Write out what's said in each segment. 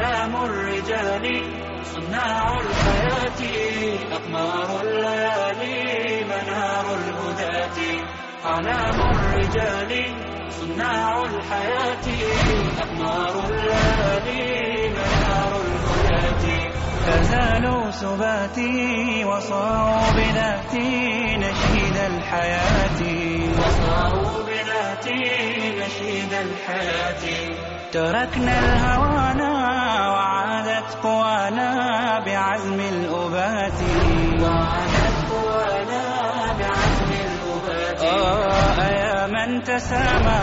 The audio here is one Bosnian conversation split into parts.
أعلام الرجال صناع الحياة أقمار الليالي منار الهداة. أعلام الرجال صناع الحياة أقمار الليالي منار الهداة. فزالوا سباتي وصاروا بذاتي نشيد الحياة. وصاروا بذاتي نشيد الحياة. تركنا الهوانا وعادت قوانا بعزم الأبات. قوانا بعزم الأبات يا من تسامى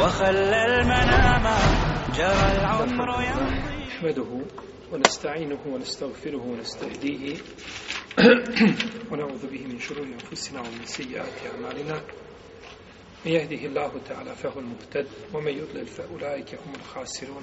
وخلى المنام. جرى العمر يمضي. نحمده ونستعينه ونستغفره ونستهديه. ونعوذ به من شرور أنفسنا ومن سيئات أعمالنا. من يهده الله تعالى فهو المهتد ومن يضلل فأولئك هم الخاسرون.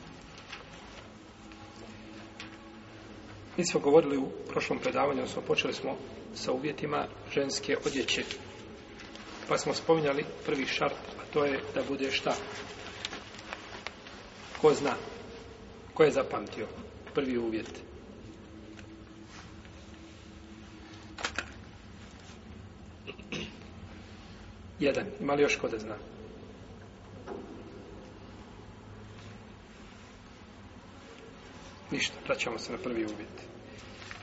Mi smo govorili u prošlom predavanju, smo počeli smo sa uvjetima ženske odjeće. Pa smo spominjali prvi šart, a to je da bude šta? Ko zna? Ko je zapamtio? Prvi uvjet. Jedan. Ima li još ko da zna? Ništa. Vraćamo se na prvi uvjet.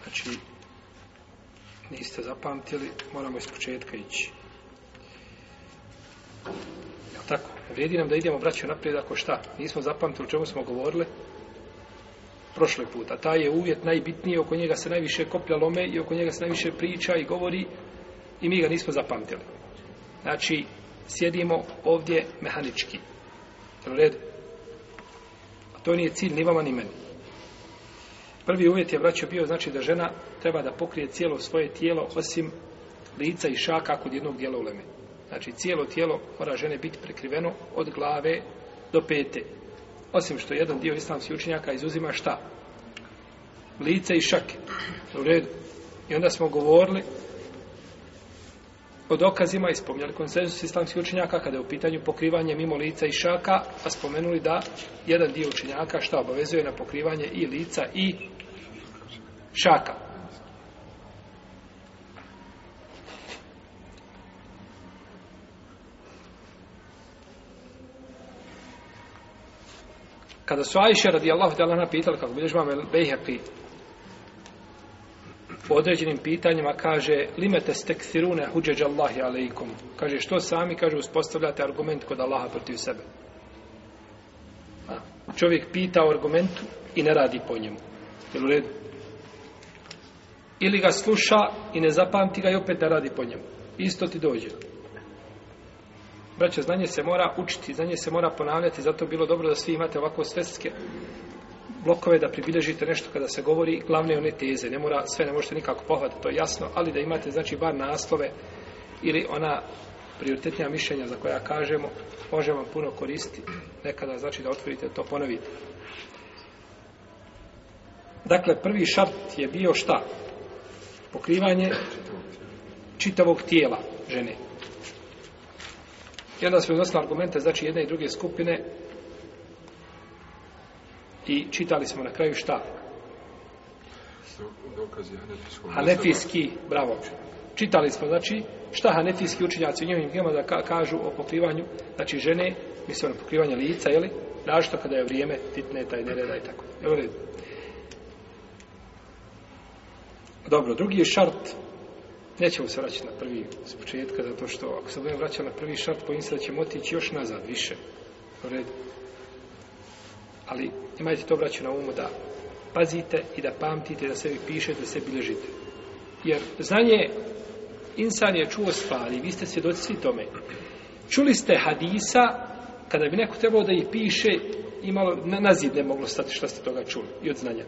Znači, niste zapamtili, moramo iz početka ići. Jel tako? Vrijedi nam da idemo, braćo, naprijed ako šta? Nismo zapamtili o čemu smo govorili prošle puta. Taj je uvjet najbitniji, oko njega se najviše koplja lome i oko njega se najviše priča i govori i mi ga nismo zapamtili. Znači, sjedimo ovdje mehanički. Jel u redu? A to nije cilj ni vama ni meni. Prvi uvjet je, vraćao bio znači da žena treba da pokrije cijelo svoje tijelo osim lica i šaka kod jednog dijela uleme. Znači, cijelo tijelo mora žene biti prekriveno od glave do pete. Osim što jedan dio islamskih učenjaka izuzima šta? Lice i šake. U redu. I onda smo govorili o dokazima i spomnjali konsenzus islamskih učenjaka kada je u pitanju pokrivanje mimo lica i šaka, a spomenuli da jedan dio učenjaka šta obavezuje na pokrivanje i lica i šaka. Kada su Ajša radijallahu ta'ala napitali, kako bilješ vam Bejheqi, po određenim pitanjima kaže limete stekthirune huđeđa Allahi alaikum. Kaže što sami, kaže uspostavljate argument kod Allaha protiv sebe. A, čovjek pita o argumentu i ne radi po njemu. Jel u redu? Ili ga sluša i ne zapamti ga i opet ne radi po njemu. Isto ti dođe. Braće, znanje se mora učiti, znanje se mora ponavljati, zato bilo dobro da svi imate ovako svetske blokove da pribilježite nešto kada se govori glavne one teze. Ne mora, sve ne možete nikako pohvatiti, to je jasno, ali da imate, znači, bar naslove ili ona prioritetnija mišljenja za koja kažemo, može vam puno koristiti. Nekada, znači, da otvorite to, ponovite. Dakle, prvi šart je bio šta? Pokrivanje čitavog tijela žene. I onda smo iznosili argumente, znači, jedne i druge skupine, i čitali smo na kraju šta? Hanefijski, bravo. Čitali smo, znači, šta hanefijski učinjaci u njegovim knjigama da ka kažu o pokrivanju, znači žene, mislim na pokrivanje lica, jeli? Našto kada je vrijeme titneta i nereda i tako. Evo red. Dobro, drugi je šart, nećemo se vraćati na prvi s početka, zato što ako se budemo vraćati na prvi šart, pojim se da ćemo otići još nazad, više. Red. Ali imajte to vraću na umu da pazite i da pamtite, da sebi pišete, da se bilježite. Jer znanje, insan je čuo stvari, vi ste svjedoci svi tome. Čuli ste hadisa, kada bi neko trebao da ih piše, imalo, na, na zid ne moglo stati što ste toga čuli i od znanja.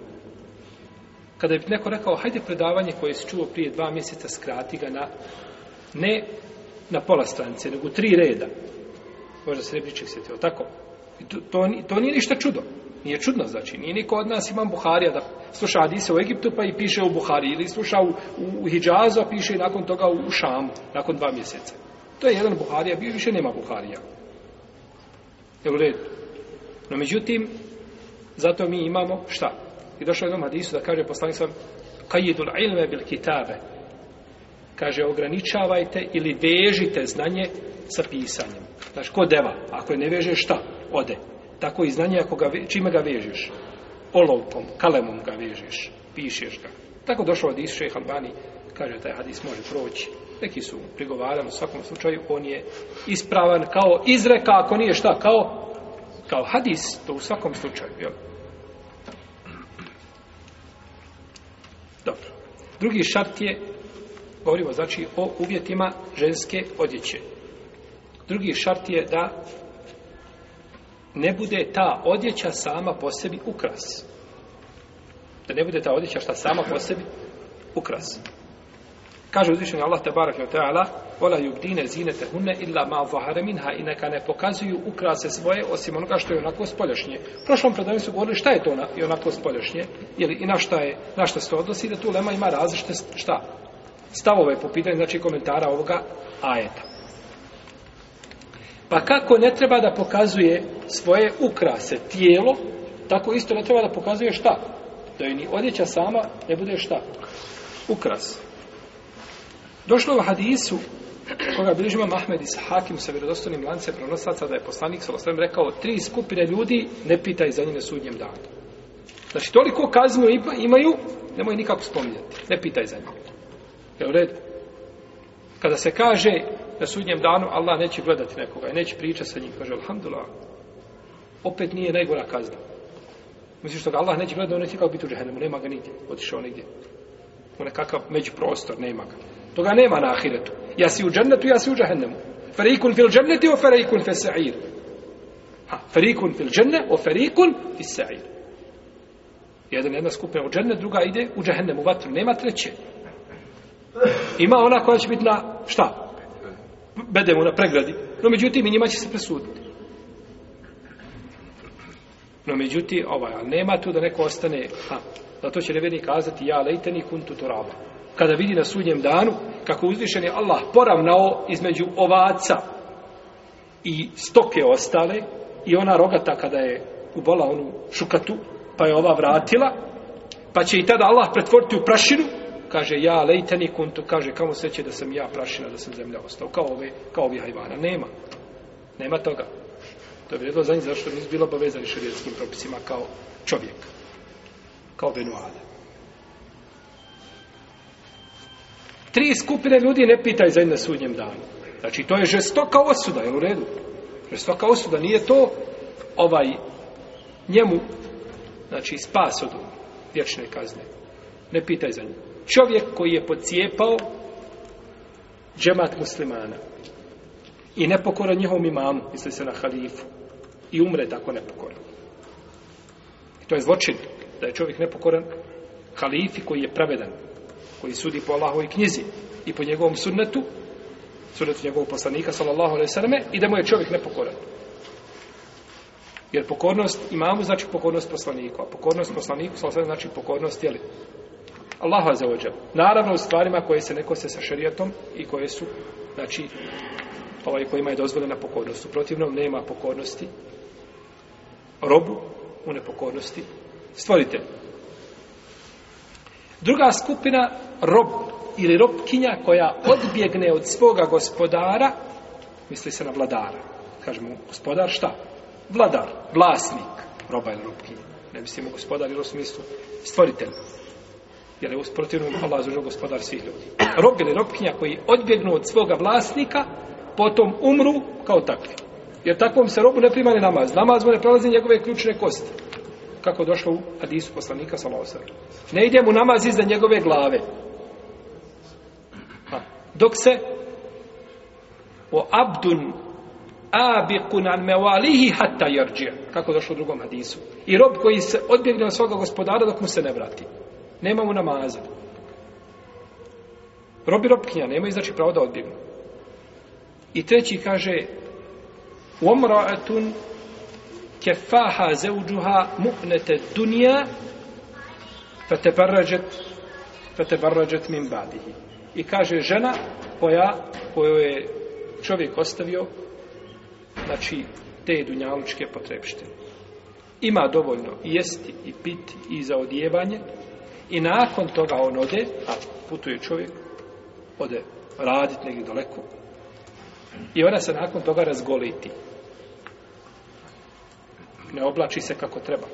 Kada bi neko rekao, hajde predavanje koje si čuo prije dva mjeseca, skrati ga na, ne na pola stranice, nego u tri reda. Možda se ne bi sjetio, tako? I to, to, to nije ništa čudo. Nije čudno, znači. Nije niko od nas imam Buharija da sluša Hadise u Egiptu pa i piše u Buhari ili sluša u, u, u Hidžazu, a piše nakon toga u, Šamu, nakon dva mjeseca. To je jedan Buharija, bio više nema Buharija. Je u redu. No međutim, zato mi imamo šta? I došao je jednom hadisu da kaže poslanik sam kajidul ilme bil kitabe. Kaže, ograničavajte ili vežite znanje sa pisanjem. Znači, ko deva? Ako je ne veže, šta? Ode. Tako i znanje, ako ga, čime ga vežeš? Olovkom, kalemom ga vežeš. Pišeš ga. Tako došao hadis šeha Albani, kaže, taj hadis može proći. Neki su prigovarali u svakom slučaju, on je ispravan kao izreka, ako nije šta, kao kao hadis, to u svakom slučaju, jel? Drugi šart je, govorimo znači o uvjetima ženske odjeće. Drugi šart je da ne bude ta odjeća sama po sebi ukras. Da ne bude ta odjeća šta sama po sebi ukras. Kaže uzvišenje Allah tabarak wa ta'ala Vola yubdine zinete hunne illa ma zahare minha i neka ne pokazuju ukrase svoje osim onoga što je onako spoljašnje. U prošlom predavanju su govorili šta je to na, i onako spoljašnje ili i na šta, je, na šta se odnosi da tu lema ima različite šta stavove po pitanju znači komentara ovoga ajeta. Pa kako ne treba da pokazuje svoje ukrase tijelo, tako isto ne treba da pokazuje šta? Da je ni odjeća sama ne bude šta? Ukras. Došlo u hadisu koga bilježi imam Ahmed iz Hakim sa vjerodostojnim lance prenosaca da je poslanik sa osvrame rekao tri skupine ljudi ne pitaj za njih na sudnjem danu. Znači toliko kaznu imaju, nemoj nikako spominjati. Ne pitaj za njih. Je u redu? Kada se kaže na sudnjem danu Allah neće gledati nekoga i neće pričati sa njim, kaže alhamdulillah, opet nije najgora kazna. Misliš što ga Allah neće gledati, on neće kao biti u džahennemu, nema ga nigdje, otišao nigdje. U nekakav međuprostor, nema ga. Toga nema na ahiretu. Ja si u džennetu, ja si u džahennemu. Ferikun fil dženneti o ferikun fil sa'ir. Ha, ferikun fil dženne o ferikun fil sa'ir. Jedan jedna skupina u džennet, druga ide u džahennemu, vatru. Nema treće. Ima ona koja će biti na šta? Bedemo na pregradi. No međutim, i njima će se presuditi. No međutim, ovaj, ali nema tu da neko ostane, ha, zato će nevjerni kazati, ja lejteni kuntu turaba kada vidi na sudnjem danu kako uzvišen je Allah poravnao između ovaca i stoke ostale i ona rogata kada je ubola onu šukatu pa je ova vratila pa će i tada Allah pretvoriti u prašinu. Kaže ja lejteni kuntu kaže kamo sreće da sam ja prašina da sam zemlja ostao. Kao ove kao ovi hajvana. Nema. Nema toga. To je vrijedilo za njih zašto nisu bilo obavezani šarijetskim propisima kao čovjek kao Benuada Tri skupine ljudi ne pitaj za jedne sudnjem danu. Znači, to je žestoka osuda, je u redu? Žestoka osuda, nije to ovaj njemu, znači, spas od vječne kazne. Ne pitaj za nju. Čovjek koji je pocijepao džemat muslimana i nepokora njihovom imamu, misli se na halifu, i umre tako nepokoran. I to je zločin, da je čovjek nepokoran halifi koji je pravedan, koji sudi po Allahovoj knjizi i po njegovom sunnetu, sunnetu njegovog poslanika, sallallahu alaihi sallam, i da mu je čovjek nepokoran. Jer pokornost imamu znači pokornost poslaniku, a pokornost poslaniku sallallahu znači pokornost, jeli, Allahu za ođe. Naravno u stvarima koje se neko se sa šarijatom i koje su, znači, ovaj kojima je dozvoljena pokornost. U protivnom nema pokornosti robu u nepokornosti stvoritelju. Druga skupina rob ili robkinja koja odbjegne od svoga gospodara, misli se na vladara. Kažemo, gospodar šta? Vladar, vlasnik roba ili robkinja. Ne mislimo gospodar ili u smislu stvoritelj. Jer je usprotivno Allah zužao gospodar svih ljudi. Rob ili robkinja koji odbjegnu od svoga vlasnika, potom umru kao takvi. Jer takvom se robu ne primane namaz. Namaz mu ne prelazi njegove ključne kosti kako došlo u hadisu poslanika Salosa. Ne ide mu namaz iza njegove glave. Ha. Dok se o abdun abiqun an mevalihi hatta yarji kako došlo u drugom hadisu i rob koji se odbjegne od svoga gospodara dok mu se ne vrati nema mu namaza robi robkinja nemaju znači pravo da odbjegnu i treći kaže umra'atun kefaha zauđuha mu'nete dunja fatebarrađet fatebarrađet min badihi. I kaže žena koja koju je čovjek ostavio znači te dunjalučke potrebštine ima dovoljno i jesti i piti i za odjevanje i nakon toga on ode a putuje čovjek ode raditi negdje daleko i ona se nakon toga razgoliti ne oblači se kako treba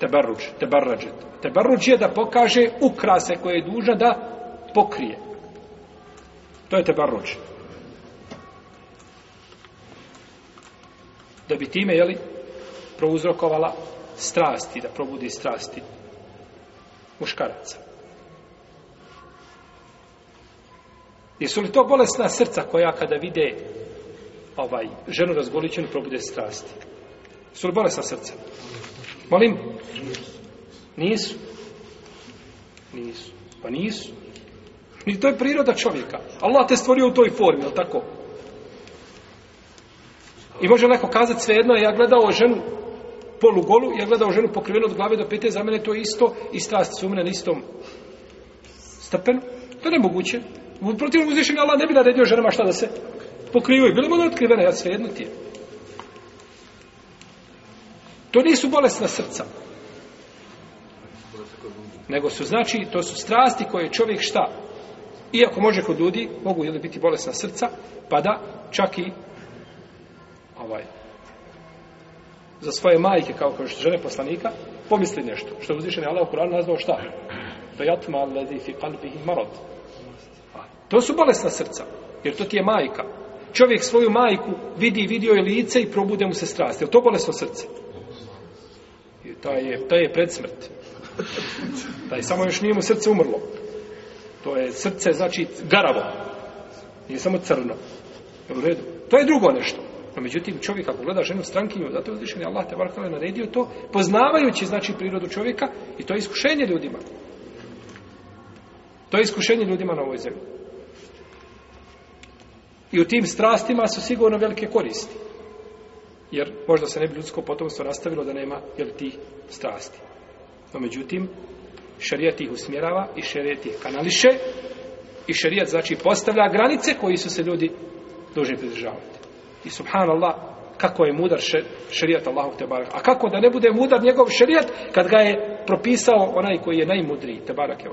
tebarruđ, tebarrađet tebarruđ je da pokaže ukrase koje je dužna da pokrije to je tebarruđ da bi time, jeli, prouzrokovala strasti, da probudi strasti muškaraca. Jesu li to bolesna srca koja kada vide ovaj, ženu razgoličenu probude strasti? Su li bolesna srca? Molim? Nisu. Nisu. Pa nisu. I to je priroda čovjeka. Allah te stvorio u toj formi, je tako? I može neko kazati svejedno, ja gledao ženu polugolu, ja gledao ženu pokrivenu od glave do pete, za mene to je isto i strast su mene na istom stepenu. To je nemoguće. U protivnom uzvišenju Allah ne bi naredio ženama šta da se pokrivaju. Bili mu otkrivene, ja svejedno ti je. To nisu bolesna srca. Nego su, znači, to su strasti koje čovjek šta? Iako može kod ljudi, mogu ili biti bolesna srca, pa da čak i ovaj, za svoje majke, kao kao što žene poslanika, pomisli nešto. Što je uzvišen Allah u Kur'anu nazvao šta? To jatma lezi fi kalbihi marod. To su bolesna srca, jer to ti je majka. Čovjek svoju majku vidi, vidio je lice i probude mu se strasti. Je to bolesno srce? To je, to je predsmrt. Taj samo još nije mu srce umrlo. To je srce, znači, garavo. Nije samo crno. Je u redu? To je drugo nešto. No, međutim, čovjek ako gleda ženu strankinju, zato je uzvišen Allah te varkale naredio to, poznavajući, znači, prirodu čovjeka i to je iskušenje ljudima. To je iskušenje ljudima na ovoj zemlji. I u tim strastima su sigurno velike koristi. Jer možda se ne bi ljudsko potomstvo nastavilo da nema jel, tih strasti. No, međutim, šarijat ih usmjerava i šarijat ih kanališe i šarijat, znači, postavlja granice koji su se ljudi dužni pridržavati. I subhanallah, kako je mudar šerijat Allahog te barak. A kako da ne bude mudar njegov šerijat kad ga je propisao onaj koji je najmudriji, te barak je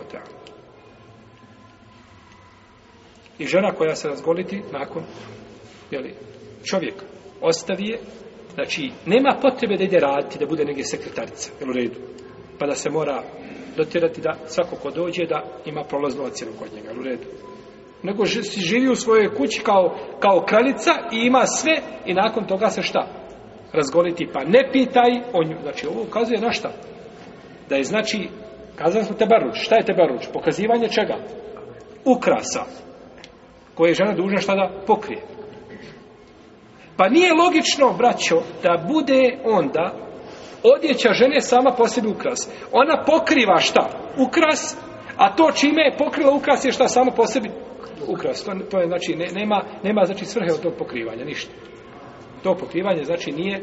I žena koja se razgoliti nakon jeli, čovjeka ostavi je, znači nema potrebe da ide raditi, da bude negdje sekretarica, jel u redu, pa da se mora dotjerati da svako ko dođe da ima prolaznu ocjenu kod njega, jel u redu nego si živi u svojoj kući kao, kao kraljica i ima sve i nakon toga se šta? Razgoliti, pa ne pitaj o nju. Znači, ovo ukazuje na šta? Da je, znači, kazali smo tebaruč. Šta je tebaruč? Pokazivanje čega? Ukrasa. Koje je žena dužna šta da pokrije. Pa nije logično, braćo, da bude onda odjeća žene sama po sebi ukras. Ona pokriva šta? Ukras, a to čime je pokrila ukras je šta samo po sebi ukras. To, to je, znači, ne, nema, nema, znači, svrhe od tog pokrivanja, ništa. To pokrivanje, znači, nije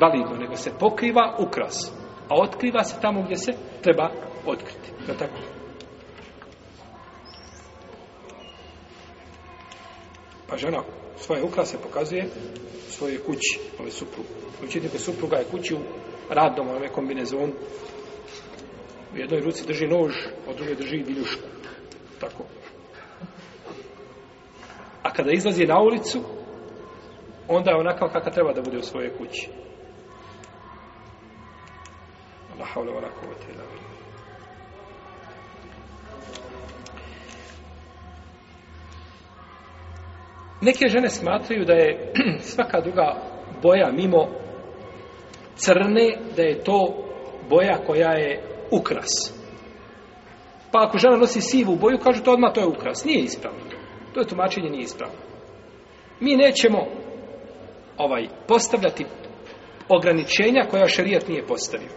validno, nego se pokriva ukras. A otkriva se tamo gdje se treba otkriti. Je tako? Pa žena svoje ukrase pokazuje svoje kući, ali suprugu. Učitnik supruga je kući u radnom, ove kombinezonu. U jednoj ruci drži nož, a u drugoj drži viljušku. Tako. A kada izlazi na ulicu, onda je onakav kakav treba da bude u svojoj kući. Allah Neke žene smatraju da je svaka druga boja mimo crne, da je to boja koja je ukras. Pa ako žena nosi sivu boju, kažu to odmah to je ukras. Nije ispravno to. Je tumačenje nije ispravno. Mi nećemo ovaj postavljati ograničenja koja šerijat nije postavio.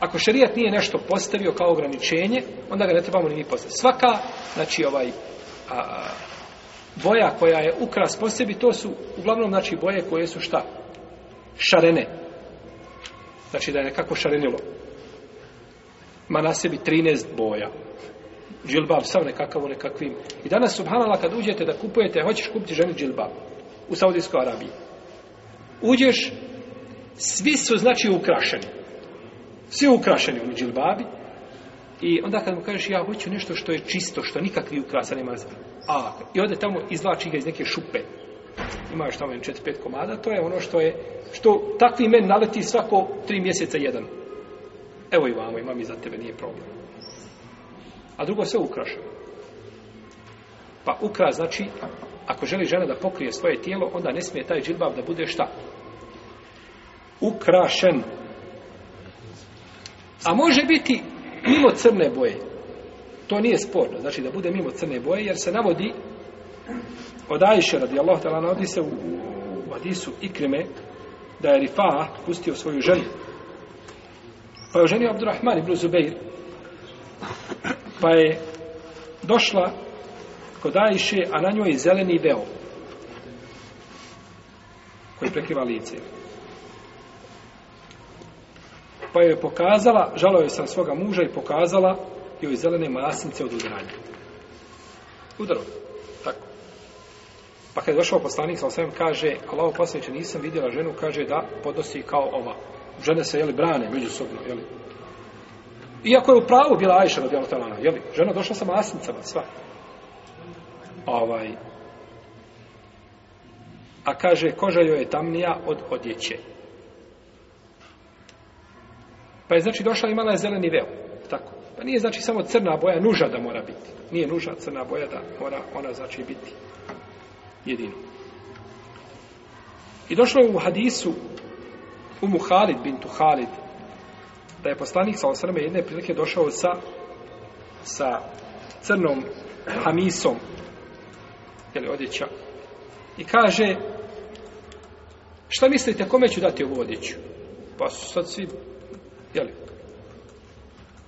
Ako šerijat nije nešto postavio kao ograničenje, onda ga ne trebamo ni mi postaviti. Svaka, znači ovaj, a, a, boja koja je ukras po sebi, to su uglavnom znači boje koje su šta? Šarene. Znači da je nekako šarenilo. Ma na sebi 13 boja. Džilbab sav nekakav u nekakvim. I danas, subhanallah, kad uđete da kupujete, hoćeš kupiti ženi džilbab u Saudijskoj Arabiji. Uđeš, svi su znači ukrašeni. Svi ukrašeni u džilbabi. I onda kad mu kažeš ja hoću nešto što je čisto, što nikakvi ukrasa nema. A, i ode tamo izvlači ga iz neke šupe. Ima još tamo 4-5 komada, to je ono što je, što takvi men naleti svako 3 mjeseca jedan. Evo i vamo, imam i za tebe, nije problem. A drugo sve ukrašeno. Pa ukras znači, ako želi žena da pokrije svoje tijelo, onda ne smije taj džilbab da bude šta? Ukrašen. A može biti mimo crne boje. To nije sporno, znači da bude mimo crne boje, jer se navodi od Ajše radijallahu ta'ala navodi se u, u hadisu Ikrime da je Rifa pustio svoju ženu. Pa je ženio Abdurrahman ibn Zubeir. Pa je došla kod Ajše, a na njoj zeleni veo koji prekriva lice. Pa je pokazala, žalo je sam svoga muža i pokazala joj zelene masnice od udaranja. Udaro. Tako. Pa kad je došao poslanik, sa osvijem kaže, Allaho poslaniče, nisam vidjela ženu, kaže da podnosi kao ova. Žene se, jeli, brane međusobno, jeli. Iako je u pravu bila Ajša, radi Allah, jeli, žena došla sa masnicama, sva. Ovaj. A kaže, koža joj je tamnija od odjeće. Pa je znači došla imala je zeleni veo. Tako. Pa nije znači samo crna boja nuža da mora biti. Nije nuža crna boja da mora ona znači biti jedino. I došlo je u hadisu u Muhalid bintu Halid da je poslanik sa osrme jedne prilike došao sa sa crnom hamisom ili odjeća i kaže šta mislite kome ću dati ovu odjeću pa su sad svi jeli?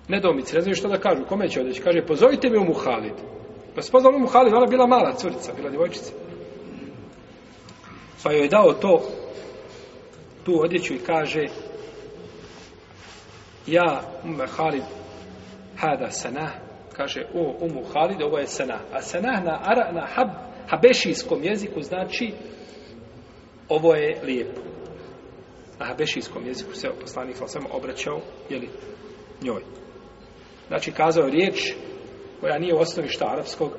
Nedomice, ne znaju što da kažu. Kome će odeći? kaže pozovite mi u Muhalid. pa se pozvao u Muhalid, ona bila mala curica bila djevojčica. Pa joj je dao to tu odjeću i kaže ja ume Halid hada sanah kaže o umu Halid ovo je sanah a sanah na, ara, na hab, habešijskom jeziku znači ovo je lijepo na habešijskom jeziku se poslanik sam obraćao jeli, njoj znači kazao je riječ koja nije u osnovi šta arapskog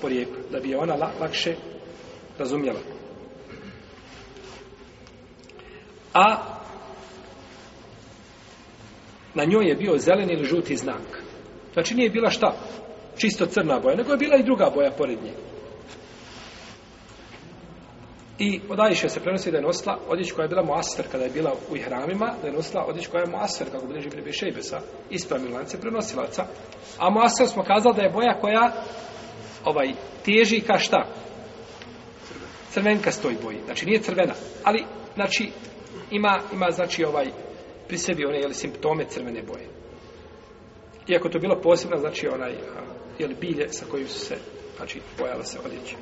porijekla da bi je ona lakše razumjela a na njoj je bio zeleni ili žuti znak. Znači nije bila šta? Čisto crna boja, nego je bila i druga boja pored nje. I od Ajše se prenosi da je nosila odjeć koja je bila muasfer kada je bila u ihramima, da je nosila odjeć koja je muasfer, kako bliži Ibn Bešejbesa, ispravni lance prenosilaca. A muasfer smo kazali da je boja koja ovaj, teži ka šta? Crvenka stoji boji. Znači nije crvena, ali znači ima, ima znači ovaj pri sebi one jeli, simptome crvene boje. Iako to bilo posebno, znači onaj jeli, bilje sa kojim su se znači, pojala se odjeća.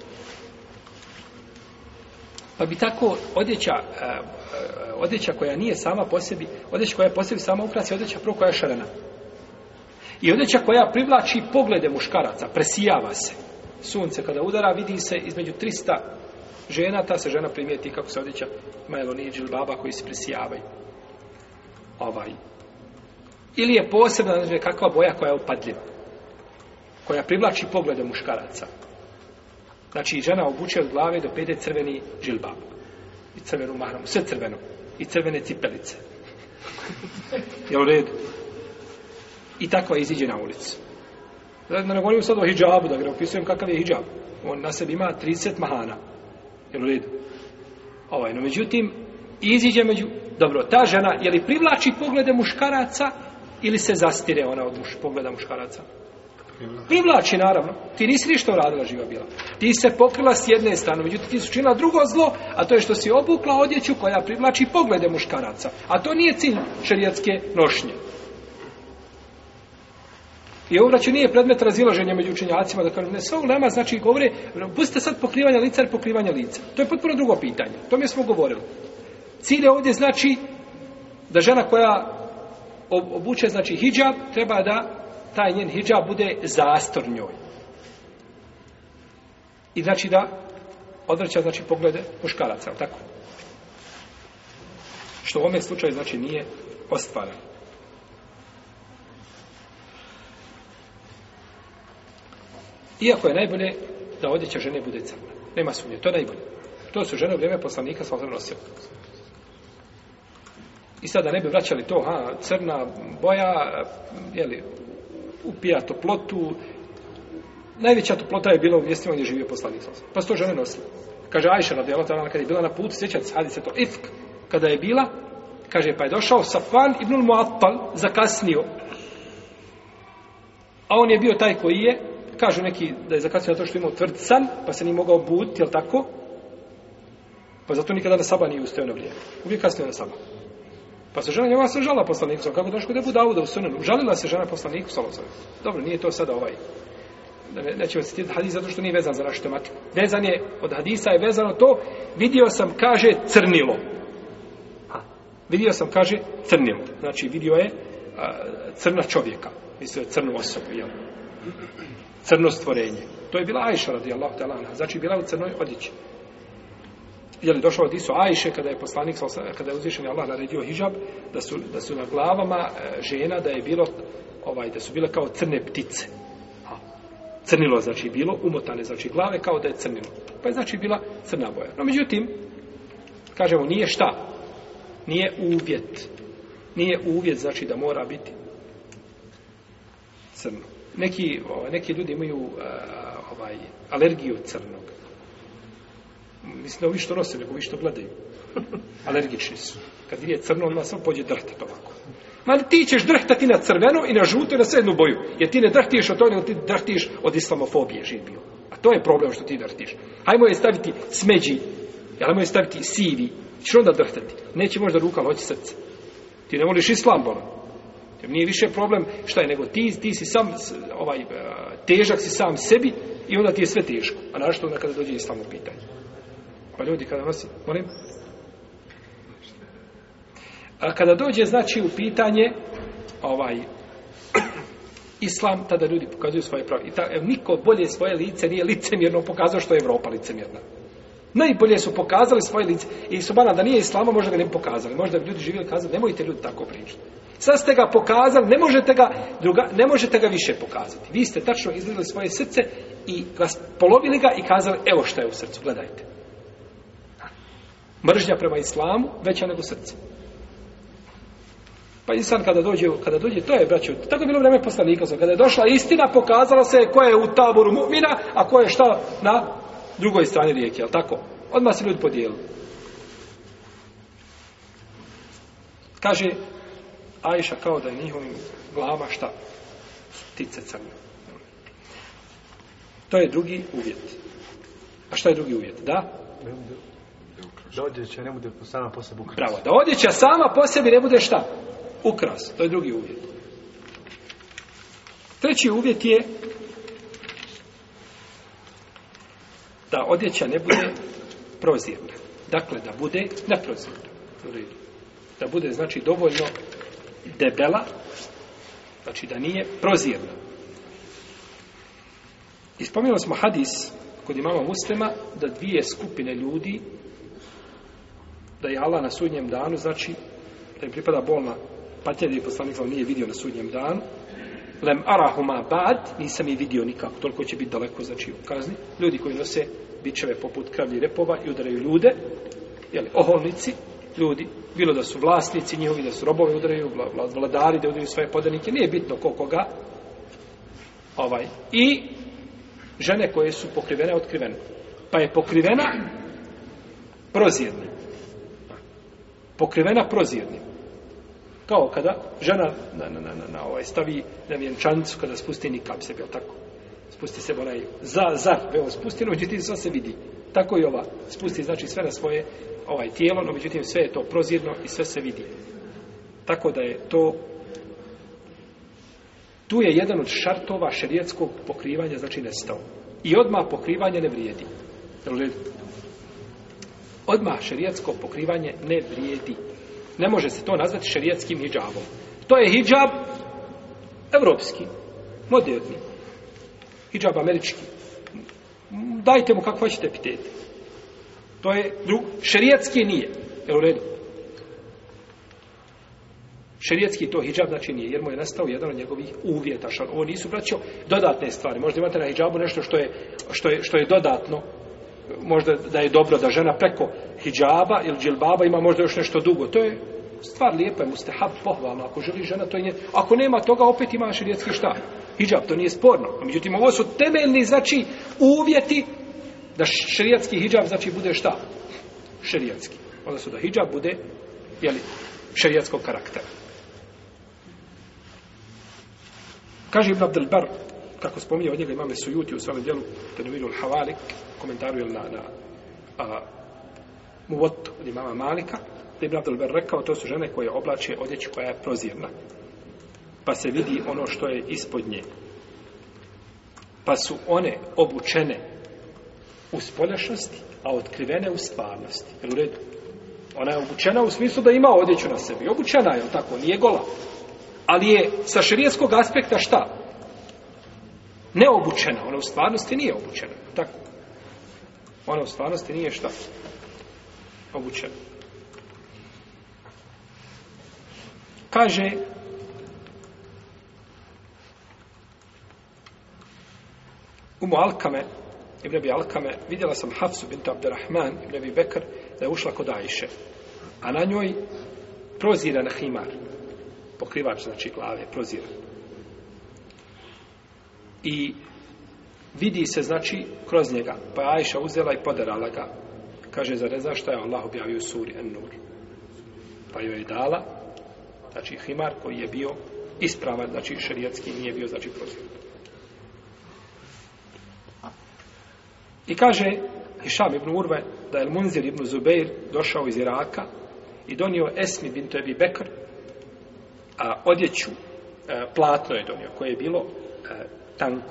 Pa bi tako odjeća, e, e, odjeća koja nije sama po sebi, odjeća koja je po sebi sama ukras je odjeća prvo koja je šarena. I odjeća koja privlači poglede muškaraca, presijava se. Sunce kada udara, vidi se između 300 žena, ta se žena primijeti kako se odjeća majeloniđ ili baba koji se presijavaju. Ovaj. Ili je posebna, znači, kakva boja koja je upadljiva. Koja privlači poglede muškaraca. Znači, žena obuče od glave do pete crveni džilbab. I crvenu mahramu. Sve crveno. I crvene cipelice. je u redu? I takva iziđe na ulicu. Da ne govorim sad o hijabu, da ga opisujem kakav je hijab. On na sebi ima 30 mahana. Jel u redu? Ovaj, no međutim, iziđe među... Dobro, ta žena, je li privlači poglede muškaraca ili se zastire ona od muš, pogleda muškaraca? Privlači, naravno. Ti nisi ništa uradila živa bila. Ti se pokrila s jedne strane, međutim ti su činila drugo zlo, a to je što si obukla odjeću koja privlači poglede muškaraca. A to nije cilj šerijatske nošnje. I ovo vraću nije predmet razilaženja među učenjacima, da kažem, ne, sve nema, znači govore, pustite sad pokrivanje lica ili pokrivanje lica. To je potpuno drugo pitanje. To mi smo govorili. Cilj je ovdje znači da žena koja obuče, znači, hijab, treba da taj njen hijab bude zastor njoj. I znači da odvraća, znači, poglede muškaraca, ali tako? Što u ovome slučaju, znači, nije ostvareno. Iako je najbolje da odjeća žene bude crna. Nema sumnje, to je najbolje. To su žene u vrijeme poslanika sa nosila. I sada ne bi vraćali to, ha, crna boja, jeli, upija toplotu. Najveća toplota je bila u mjestima gdje živio poslanik. Pa su to žene nosile. Kaže Ajša radi Allah, kada je bila na putu, sjećate se, se to ifk, kada je bila, kaže, pa je došao Safan ibnul Muattal, zakasnio. A on je bio taj koji je, kažu neki da je zakasnio zato što imao tvrd san, pa se nije mogao buditi, jel tako? Pa zato nikada na saba nije ustao na vrijeme. Uvijek kasnio na saba. Pa se žena njegova se žala poslaniku, kako došlo kod Ebu Dauda u sunanu. Žalila se žena poslaniku, salosam. Dobro, nije to sada ovaj, ne, nećemo citirati hadis zato što nije vezan za našu tematiku. Vezan je, od hadisa je vezano to, vidio sam, kaže, crnilo. Ha. Vidio sam, kaže, crnilo. Znači, vidio je a, crna čovjeka. Mislio je crnu osobu, jel? Crno stvorenje. To je bila Ajša, radijallahu ta'ala. Znači, bila u crnoj odjeći je li došao od Isu Ajše kada je poslanik kada je uzvišen Allah naredio hijab da su, da su na glavama e, žena da je bilo ovaj da su bile kao crne ptice. Ha. crnilo znači bilo umotane znači glave kao da je crnilo. Pa je znači bila crna boja. No međutim kažemo nije šta? Nije uvjet. Nije uvjet znači da mora biti crno. Neki, ovaj, neki ljudi imaju e, ovaj alergiju crnog mislim da ovi što nose, nego ovi što gledaju. Alergični su. Kad vidi crno, onda samo pođe drhtat pa ovako. Ma ti ćeš drhtati na crveno i na žuto i na srednu boju. Jer ti ne drhtiš od toga, nego ti drhtiš od islamofobije živio. A to je problem što ti drhtiš. Hajmo je staviti smeđi, hajmo je staviti sivi. Ćeš onda drhtati. Neće možda ruka, hoće srce. Ti ne voliš islam, bolam. Jer nije više problem šta je, nego ti, ti si sam, ovaj, težak si sam sebi i onda ti je sve teško. A našto onda kada dođe islam u pitanje. Pa ljudi kada nosi, molim? A kada dođe, znači, u pitanje ovaj islam, tada ljudi pokazuju svoje pravo. I ta, ev, niko bolje svoje lice nije licemjerno pokazao što je Evropa licemjerna. Najbolje su pokazali svoje lice. I su bana, da nije islama, možda ga ne pokazali. Možda bi ljudi živjeli kazali, nemojte ljudi tako pričati. Sad ste ga pokazali, ne možete ga, druga, ne možete ga više pokazati. Vi ste tačno izgledali svoje srce i polovili ga i kazali, evo što je u srcu, gledajte mržnja prema islamu veća nego srce. Pa insan kada dođe, kada dođe, to je, braću, tako je bilo vreme poslanika, kada je došla istina, pokazala se ko je u taboru mu'mina, a ko je šta na drugoj strani rijeke, jel tako? Odmah se ljudi podijeli. Kaže, Ajša kao da je njihovim glava šta? Ptice crne. To je drugi uvjet. A šta je drugi uvjet? Da? Da odjeća ne bude sama po sebi ukras. Bravo, da odjeća sama po sebi ne bude šta? Ukras, to je drugi uvjet. Treći uvjet je da odjeća ne bude prozirna. Dakle, da bude neprozirna. Da bude, znači, dovoljno debela, znači da nije prozirna. Ispomenuli smo hadis kod imama muslima da dvije skupine ljudi da je Allah na sudnjem danu, znači, da im pripada bolna patnja, da je poslanik sam nije vidio na sudnjem danu, lem arahuma bad, nisam je vidio nikako, toliko će biti daleko, znači, u kazni. Ljudi koji nose bičeve poput kravlji repova i udaraju ljude, jeli, oholnici, ljudi, bilo da su vlasnici njihovi, da su robovi udaraju, vladari da udaraju svoje podanike, nije bitno ko koga, ovaj, i žene koje su pokrivene, otkrivene. Pa je pokrivena prozirna pokrivena prozirnim. Kao kada žena na, na, na, na, na ovaj, stavi na vjenčanicu kada spusti nikab sebi, jel tako? Spusti se onaj za, za, evo, spusti, no, međutim, sve se vidi. Tako i ova, spusti, znači, sve na svoje ovaj tijelo, no, međutim, sve je to prozirno i sve se vidi. Tako da je to tu je jedan od šartova šerijetskog pokrivanja, znači nestao. I odmah pokrivanje ne vrijedi. Odmah šerijatsko pokrivanje ne vrijedi. Ne može se to nazvati šerijatskim hijabom. To je hijab evropski, moderni. Hijab američki. Dajte mu kako hoćete epitete. To je drug, šerijatski nije. Jel u redu? Šerijetski to hijab znači nije, jer mu je nastao jedan od njegovih uvjeta. Ovo nisu, braćo, dodatne stvari. Možda imate na hijabu nešto što je, što je, što je dodatno, možda da je dobro da žena preko hijjaba ili džilbaba ima možda još nešto dugo. To je stvar lijepa, mustahab, pohvalno. Ako želi žena, to je nje. Ako nema toga, opet ima širijetski šta? Hijab, to nije sporno. Međutim, ovo su temeljni, znači, uvjeti da šerijatski hijab, znači, bude šta? Šerijetski. Odnosno da hijab bude, jeli, šerijatskog karaktera. Kaže Ibn Abdelbar, kako spominje od njega imame Sujuti u svome dijelu Tenuviru al-Havalik, komentaru je na, na a, Muvot od imama Malika, da Ibn Abdelber rekao, to su žene koje oblače odjeću koja je prozirna. Pa se vidi ono što je ispod nje. Pa su one obučene u spoljašnosti, a otkrivene u stvarnosti. Jel u redu? Ona je obučena u smislu da ima odjeću na sebi. Obučena je, tako, nije gola ali je sa šerijetskog aspekta šta? Neobučena. Ona u stvarnosti nije obučena. Tako. Ona u stvarnosti nije šta? Obučena. Kaže Umu Alkame, Ibn Abi Alkame, vidjela sam Hafsu bint Abdurrahman, Ibn Abi Bekr, da je ušla kod Ajše. A na njoj prozira na himar pokrivač, znači glave, prozira. I vidi se, znači, kroz njega. Pa je Ajša uzela i podarala ga. Kaže, za ne znaš šta je Allah objavio suri En-Nur. Pa joj je dala, znači, himar koji je bio ispravan, znači, šerijatski nije bio, znači, prozir. I kaže Hišam ibn Urve da je Munzir ibn Zubeir došao iz Iraka i donio Esmi bin Ebi Bekr a, odjeću a, platno je donio, koje je bilo a, tanku.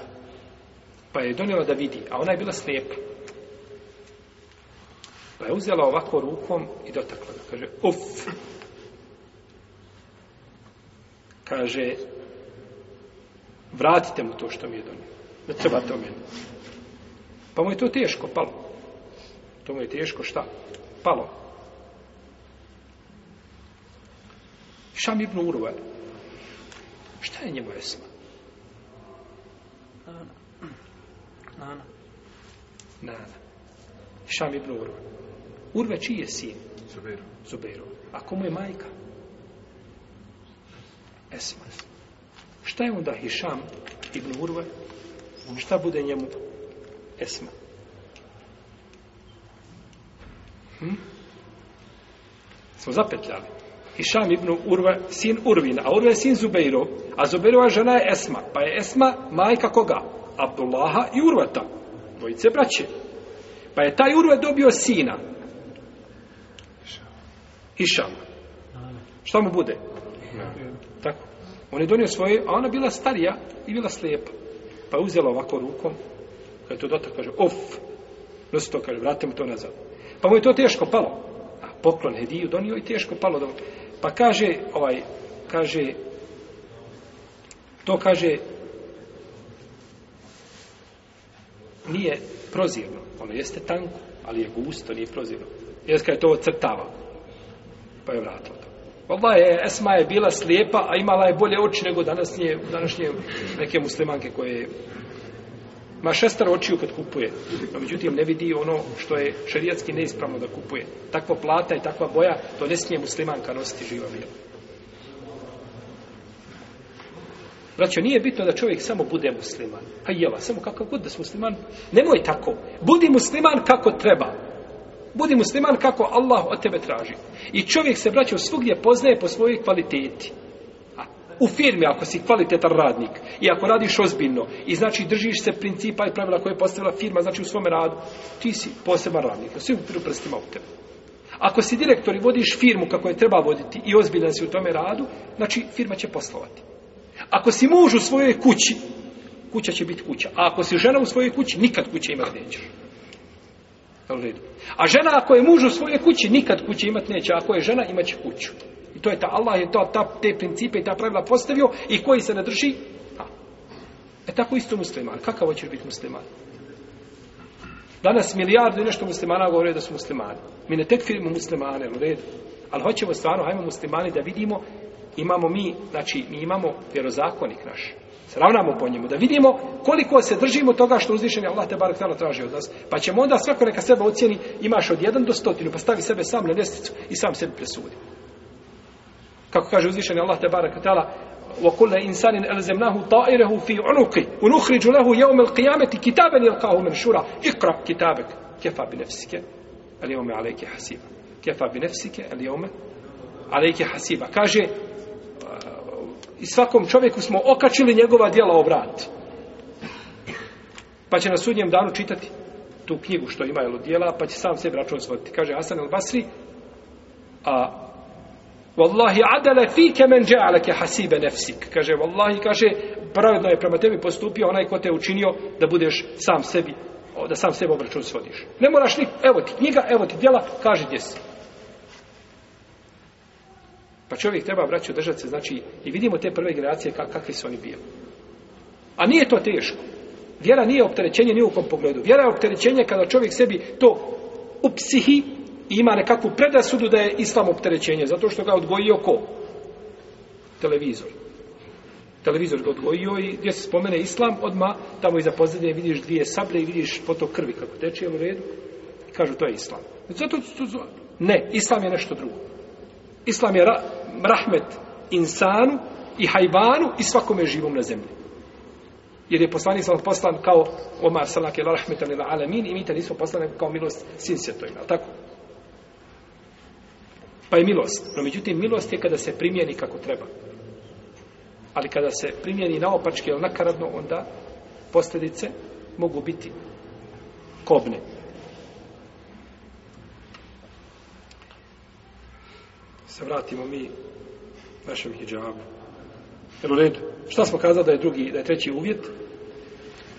Pa je donijela da vidi, a ona je bila slijepa. Pa je uzela ovako rukom i dotakla ga. Kaže, uf! Kaže, vratite mu to što mi je donio. Ne treba to meni. Pa mu je to teško palo. To mu je teško šta? Palo. Šam ibn Urve. Šta je njemu esma? Nana. Nana. Nana. Šam ibn Urve. Urve čiji je sin? Zubeiru. Zubeiru. A komu je majka? Esma. Šta je onda Hišam ibn Urve? Šta bude njemu Esma? Hm? Smo zapetljali. Hišam ibn Urva, sin Urvin, a Urva je sin Zubeirov, a Zubeirova žena je Esma, pa je Esma majka koga? Abdullaha i Urvata, dvojice braće. Pa je taj Urva dobio sina. Hišam. Šta mu bude? Tako. On je donio svoje, a ona bila starija i bila slijepa. Pa je uzela ovako rukom, kada je to dotak, kaže, of, nosi to, kaže, vrate to nazad. Pa mu je to teško palo. A poklon hediju donio i teško palo da Pa kaže, ovaj, kaže, to kaže, nije prozirno. Ono jeste tanko, ali je gusto, nije prozirno. Jeska je to crtava. Pa je vratilo to. Ova je, Esma je bila slijepa, a imala je bolje oči nego današnje, današnje neke muslimanke koje Ma šestar očiju kad kupuje. A međutim ne vidi ono što je šerijatski neispravno da kupuje. Takva plata i takva boja, to ne smije muslimanka nositi živa bila. Braćo, nije bitno da čovjek samo bude musliman. Pa jela, samo kakav god da si musliman. Nemoj tako. Budi musliman kako treba. Budi musliman kako Allah od tebe traži. I čovjek se, braćo, svugdje poznaje po svojoj kvaliteti. U firmi, ako si kvalitetan radnik i ako radiš ozbiljno i znači držiš se principa i pravila koje je postavila firma, znači u svome radu, ti si poseban radnik. Svi upiru prstima u tebe. Ako si direktor i vodiš firmu kako je treba voditi i ozbiljan si u tome radu, znači firma će poslovati. Ako si muž u svojoj kući, kuća će biti kuća. A ako si žena u svojoj kući, nikad kuće imati nećeš. A žena ako je muž u svojoj kući, nikad kuće imati neće. A ako je žena, imat će kuću. I to je ta Allah je to, ta, te principe i ta pravila postavio i koji se ne drži. A. E tako isto musliman. Kakav hoćeš biti musliman? Danas milijardu i nešto muslimana govore da su muslimani. Mi ne tekfirimo muslimane, u redu. Ali hoćemo stvarno, hajmo muslimani da vidimo, imamo mi, znači, mi imamo vjerozakonik naš. Se ravnamo po njemu, da vidimo koliko se držimo toga što uzvišen je Allah te barek tala traži od nas. Pa ćemo onda svako neka sebe ocjeni, imaš od 1 do stotinu, pa stavi sebe sam na ljestvicu i sam sebi presudi kako kaže uzvišeni Allah te barek tala wa kullu insanin alzamnahu ta'irahu fi unuqi wa unukhriju lahu yawm al-qiyamati kitaban yalqahu manshura. Iqra kitabak kafa bi nafsika al-yawma alayka hasiba. Kafa bi nafsika al-yawma alayka hasiba. Kaže i svakom čovjeku smo okačili njegova djela u vrat. Pa će na sudnjem danu čitati tu knjigu što ima jelo djela pa će sam sebi račun svoditi. Kaže Hasan al-Basri a Wallahi adala fike men ja'alaka hasiba nafsik. Kaže wallahi kaže pravedno je prema tebi postupio onaj ko te učinio da budeš sam sebi da sam sebe obračun svodiš. Ne moraš ni evo ti knjiga, evo ti djela, kaže gdje si. Pa čovjek treba braću držati se, znači, i vidimo te prve generacije kak, kakvi su oni bili. A nije to teško. Vjera nije opterećenje ni u kom pogledu. Vjera je opterećenje kada čovjek sebi to u psihi i ima nekakvu predrasudu da je islam opterećenje, zato što ga odgojio ko? Televizor. Televizor ga odgojio i gdje se spomene islam, odma tamo iza pozadnje vidiš dvije sablje i vidiš potok krvi kako teče u redu. I kažu to je islam. Zato, ne, islam je nešto drugo. Islam je ra rahmet insanu i hajvanu i svakome živom na zemlji. Jer je poslanik sam poslan kao Omar salak je rahmetan ila alamin i mi te nismo poslani kao milost sin. Tako? Pa je milost. No međutim, milost je kada se primjeni kako treba. Ali kada se primjeni naopačke ili nakaradno, onda posljedice mogu biti kobne. Se vratimo mi našem hijabu. Jel u redu? Šta smo kazali da je drugi, da je treći uvjet?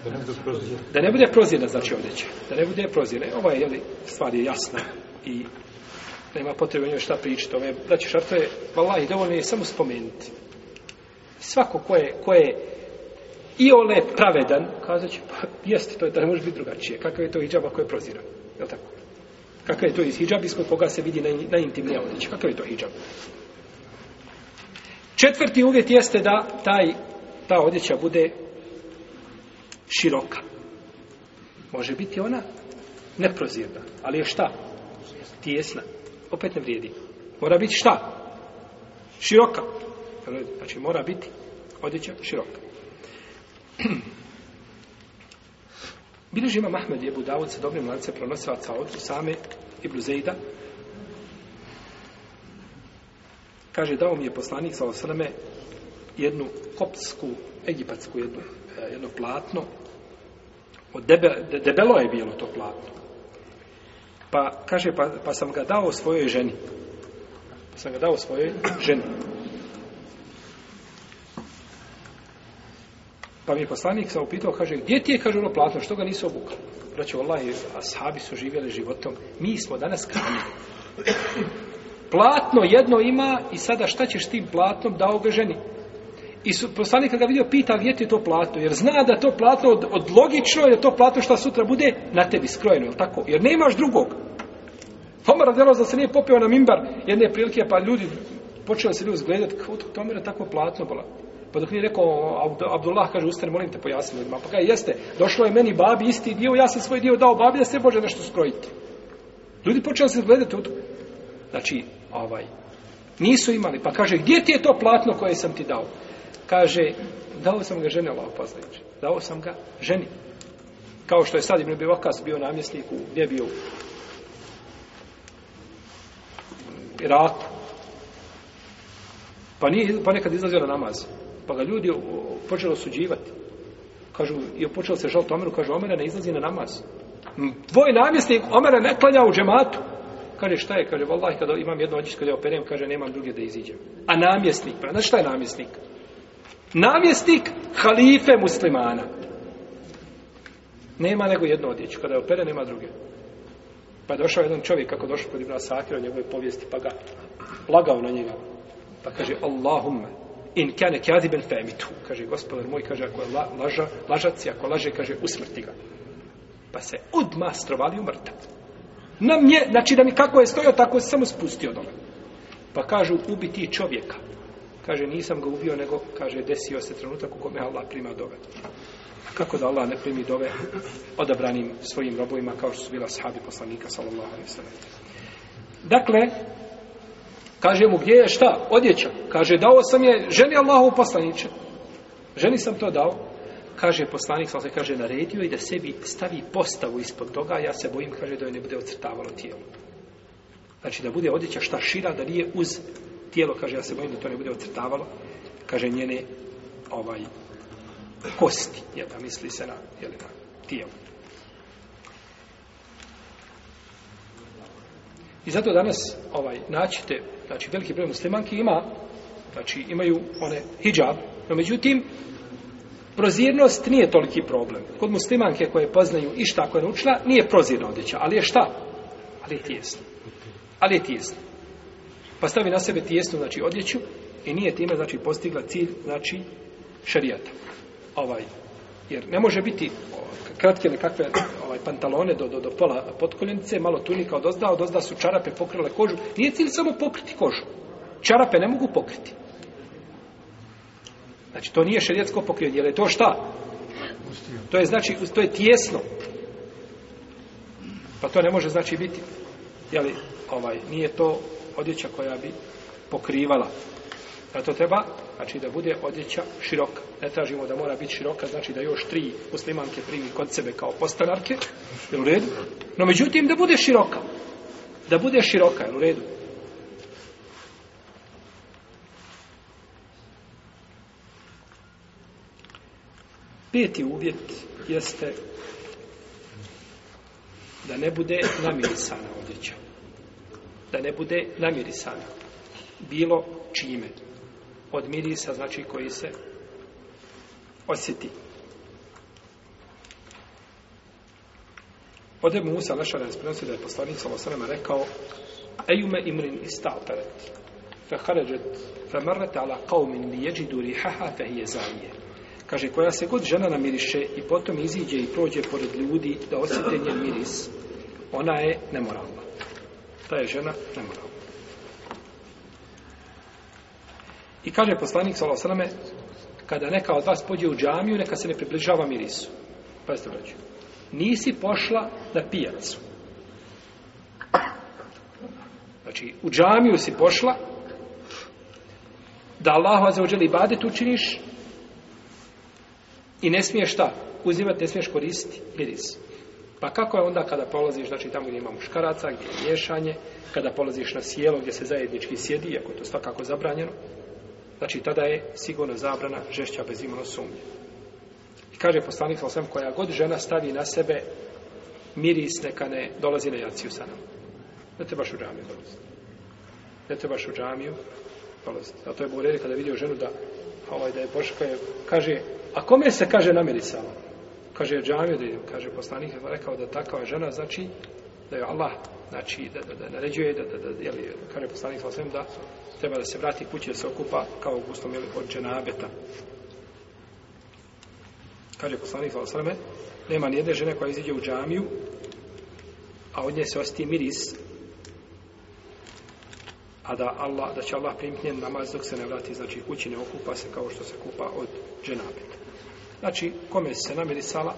Da ne bude prozirna. Da ne bude prozirna, znači ovdje. Da ne bude prozirna. Ova je, jeli, stvar je jasna i nema potrebe njoj šta pričati. Ove, znači, šartove, vallahi, dovoljno je samo spomenuti. Svako ko je, ko je i ole pravedan, kazat će, pa jeste, to je, da ne može biti drugačije. Kakav je to hijab ako je proziran? Je tako? Kakav je to hijab ispod koga se vidi na, najintimnija odjeća? Kakav je to hijab? Četvrti uvjet jeste da taj, ta odjeća bude široka. Može biti ona neprozirna, ali je šta? Tijesna. Opet ne vrijedi. Mora biti šta? Široka. Znači mora biti odjeća široka. Bileži ima Mahmed Jebu Davud sa dobrim lance pronosilaca od Usame i Bluzeida. Kaže, dao mi je poslanik sa osrame jednu kopsku, egipatsku jednu, eh, jedno platno. Od debe, debelo je bilo to platno. Pa, kaže, pa, pa sam ga dao svojoj ženi. Pa sam ga dao svojoj ženi. Pa mi je poslanik sam upitao, kaže, gdje ti je, kaže, ono platno, što ga nisu obukali? Braćo, Allah, ashabi su živjeli životom. Mi smo danas kranje. Platno jedno ima i sada šta ćeš tim platnom dao ga ženi? I su, poslanik kad ga vidio, pita gdje ti je to platno? Jer zna da to platno od, od logično je da to platno što sutra bude na tebi skrojeno, je tako? Jer nemaš drugog. Omar radijalo za se nije popio na mimbar jedne prilike, pa ljudi počeli se ljudi zgledati, kako to je tako platno bila. Pa dok nije rekao, Abdullah kaže, ustane, molim te pojasni ljudima. Pa kaže, jeste, došlo je meni babi isti dio, ja sam svoj dio dao babi da se može nešto skrojiti. Ljudi počeli se gledati u to. Znači, ovaj, nisu imali. Pa kaže, gdje ti je to platno koje sam ti dao? Kaže, dao sam ga ženi, Allah poslaniče. Dao sam ga ženi. Kao što je sad Ibn Bivakas bio namjesnik u, gdje bio? Iraku. Pa, nije, pa nekad izlazio na namaz. Pa ga ljudi počelo počeli osuđivati. Kažu, i počelo se žaliti Omeru, kaže, Omera ne izlazi na namaz. Tvoj namjesnik Omera ne klanja u džematu. Kaže, šta je? Kaže, vallahi, kada imam jedno ođić, kada je operem, kaže, nemam druge da iziđem. A namjesnik, pa znaš šta je namjesnik? Namjesnik halife muslimana. Nema nego jednu odjeću. Kada je opere, nema druge. Pa je došao jedan čovjek, kako došao kod Ibn Sakira o njegove povijesti, pa ga lagao na njega. Pa kaže, Allahumma, in kane kaziben femitu. Kaže, gospodar moj, kaže, ako je la, laža, lažac i ako laže, kaže, usmrti ga. Pa se odma strovali u mrtav. Na mje, znači da mi kako je stojao, tako se samo spustio dole. Pa kažu, ubiti čovjeka. Kaže, nisam ga ubio, nego, kaže, desio se trenutak u kome Allah prima dove. Kako da Allah ne primi dove odabranim svojim robovima, kao što su bila sahabi poslanika, sallallahu alaihi sallam. Dakle, kaže mu, gdje je šta? Odjeća. Kaže, dao sam je ženi Allahu poslaniče. Ženi sam to dao. Kaže, poslanik, sallallahu kaže, naredio i da sebi stavi postavu ispod toga, ja se bojim, kaže, da joj ne bude ocrtavalo tijelo. Znači, da bude odjeća šta šira, da nije uz tijelo, kaže, ja se bojim da to ne bude ocrtavalo, kaže, njene ovaj, kosti, jel da misli se na, jel, na tijelo. I zato danas ovaj naćite, znači veliki broj muslimanki ima, znači imaju one hijab, no međutim prozirnost nije toliki problem. Kod muslimanke koje poznaju i šta koje je naučila, nije prozirna odjeća, ali je šta? Ali je tijesno. Ali je tijesno. Pa stavi na sebe tijesnu, znači odjeću i nije time, znači postigla cilj, znači šarijata. Ovaj, jer ne može biti kratke ili kakve ovaj, pantalone do, do, do pola potkoljenice, malo tunika od ozda, od ozda su čarape pokrile kožu. Nije cilj samo pokriti kožu. Čarape ne mogu pokriti. Znači, to nije šerijetsko pokrivanje, jer je to šta? To je, znači, to je tijesno. Pa to ne može, znači, biti, jeli, ovaj, nije to odjeća koja bi pokrivala. Zato treba, znači, da bude odjeća široka. Ne tražimo da mora biti široka, znači da još tri muslimanke primi kod sebe kao postanarke, je u redu? No, međutim, da bude široka. Da bude široka, je u redu? Peti uvjet jeste da ne bude namirisana odjeća. Da ne bude namirisana. Bilo čime. Od mirisa, znači koji se osjeti. Ode Musa Lešara je sprenosi da je poslanik Salosanama rekao Ejume imrin istataret fe haređet fe marrete ala qavmin li jeđidu rihaha fe hije zanije. Kaže, koja se god žena namiriše i potom iziđe i prođe pored ljudi da osjete njen miris, ona je nemoralna šta je žena nemoralna. I kaže poslanik Salosaname, kada neka od vas pođe u džamiju, neka se ne približava mirisu. Pa jeste. Nisi pošla na pijacu. Znači, u džamiju si pošla da Allahu za ođeli ibadet učiniš i ne smiješ šta? Uzimati, ne smiješ koristiti miris. Pa kako je onda kada polaziš, znači tamo gdje ima muškaraca, gdje je miješanje, kada polaziš na sjelo gdje se zajednički sjedi, ako je to svakako zabranjeno, znači tada je sigurno zabrana žešća bez imano sumnje. I kaže poslanik sa osvijem, koja god žena stavi na sebe miris neka ne dolazi na jaciju sa nama. Ne trebaš u džamiju dolaziti. Ne trebaš u džamiju dolaziti. Zato je Boreri kada vidio ženu da ovaj, da je Boška kaže, a kome se kaže namirisala? Kaže džamiju da idem, kaže poslanik je rekao da takva žena znači da je Allah znači da, da, da naređuje da, da, da jeli, kaže poslanik sa svem, da treba da se vrati kući da se okupa kao gustom jeli, od dženabeta. Kaže poslanik sa osvijem nema nijedne žene koja iziđe u džamiju a od nje se osti miris a da, Allah, da će Allah primiti njen namaz dok se ne vrati, znači kući ne okupa se kao što se kupa od dženabeta. Znači, kome se namirisala,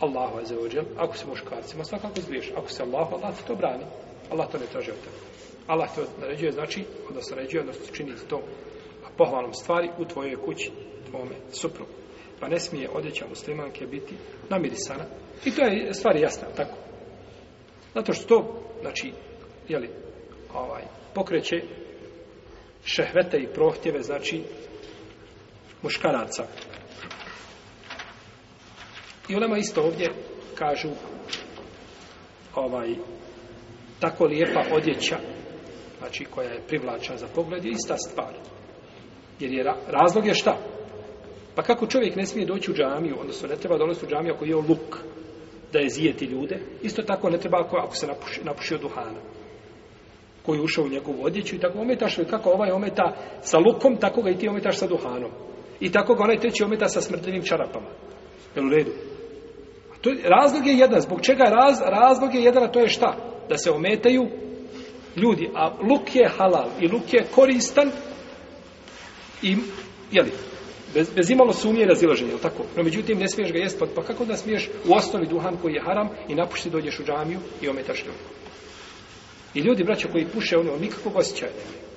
Allahu azza wa ako se muškarcima, svakako zgriješ. Ako se Allahu, Allah ti to brani. Allah to ne traži od tebe. Allah to naređuje, znači, odnosno naređuje, odnosno čini to pohvalnom stvari u tvojoj kući, tvome suprugu. Pa ne smije odjeća muslimanke biti namirisana. I to je stvar jasna, tako. Zato što to, znači, jeli, ovaj, pokreće šehvete i prohtjeve, znači muškaraca. I ulema isto ovdje kažu ovaj tako lijepa odjeća znači koja je privlačna za pogled je ista stvar. Jer je razlog je šta? Pa kako čovjek ne smije doći u džamiju, odnosno ne treba dolaziti u džamiju ako je luk da je zijeti ljude, isto tako ne treba ako, ako se napuši, napuši od duhana koji je ušao u njegovu odjeću i tako ometaš kako ovaj ometa sa lukom, tako ga i ti ometaš sa duhanom. I tako ga onaj treći ometa sa smrtljivim čarapama. Jel u redu? To razlog je jedan. Zbog čega raz, razlog je jedan, a to je šta? Da se ometaju ljudi. A luk je halal i luk je koristan i, jeli, bez, bez imalo sumnje i razilaženja, jel tako? No, međutim, ne smiješ ga jest, pa, pa kako da smiješ u osnovi duhan koji je haram i napušti dođeš u džamiju i ometaš ljudi? I ljudi, braćo, koji puše, oni on nikakvog osjećaja nemaju.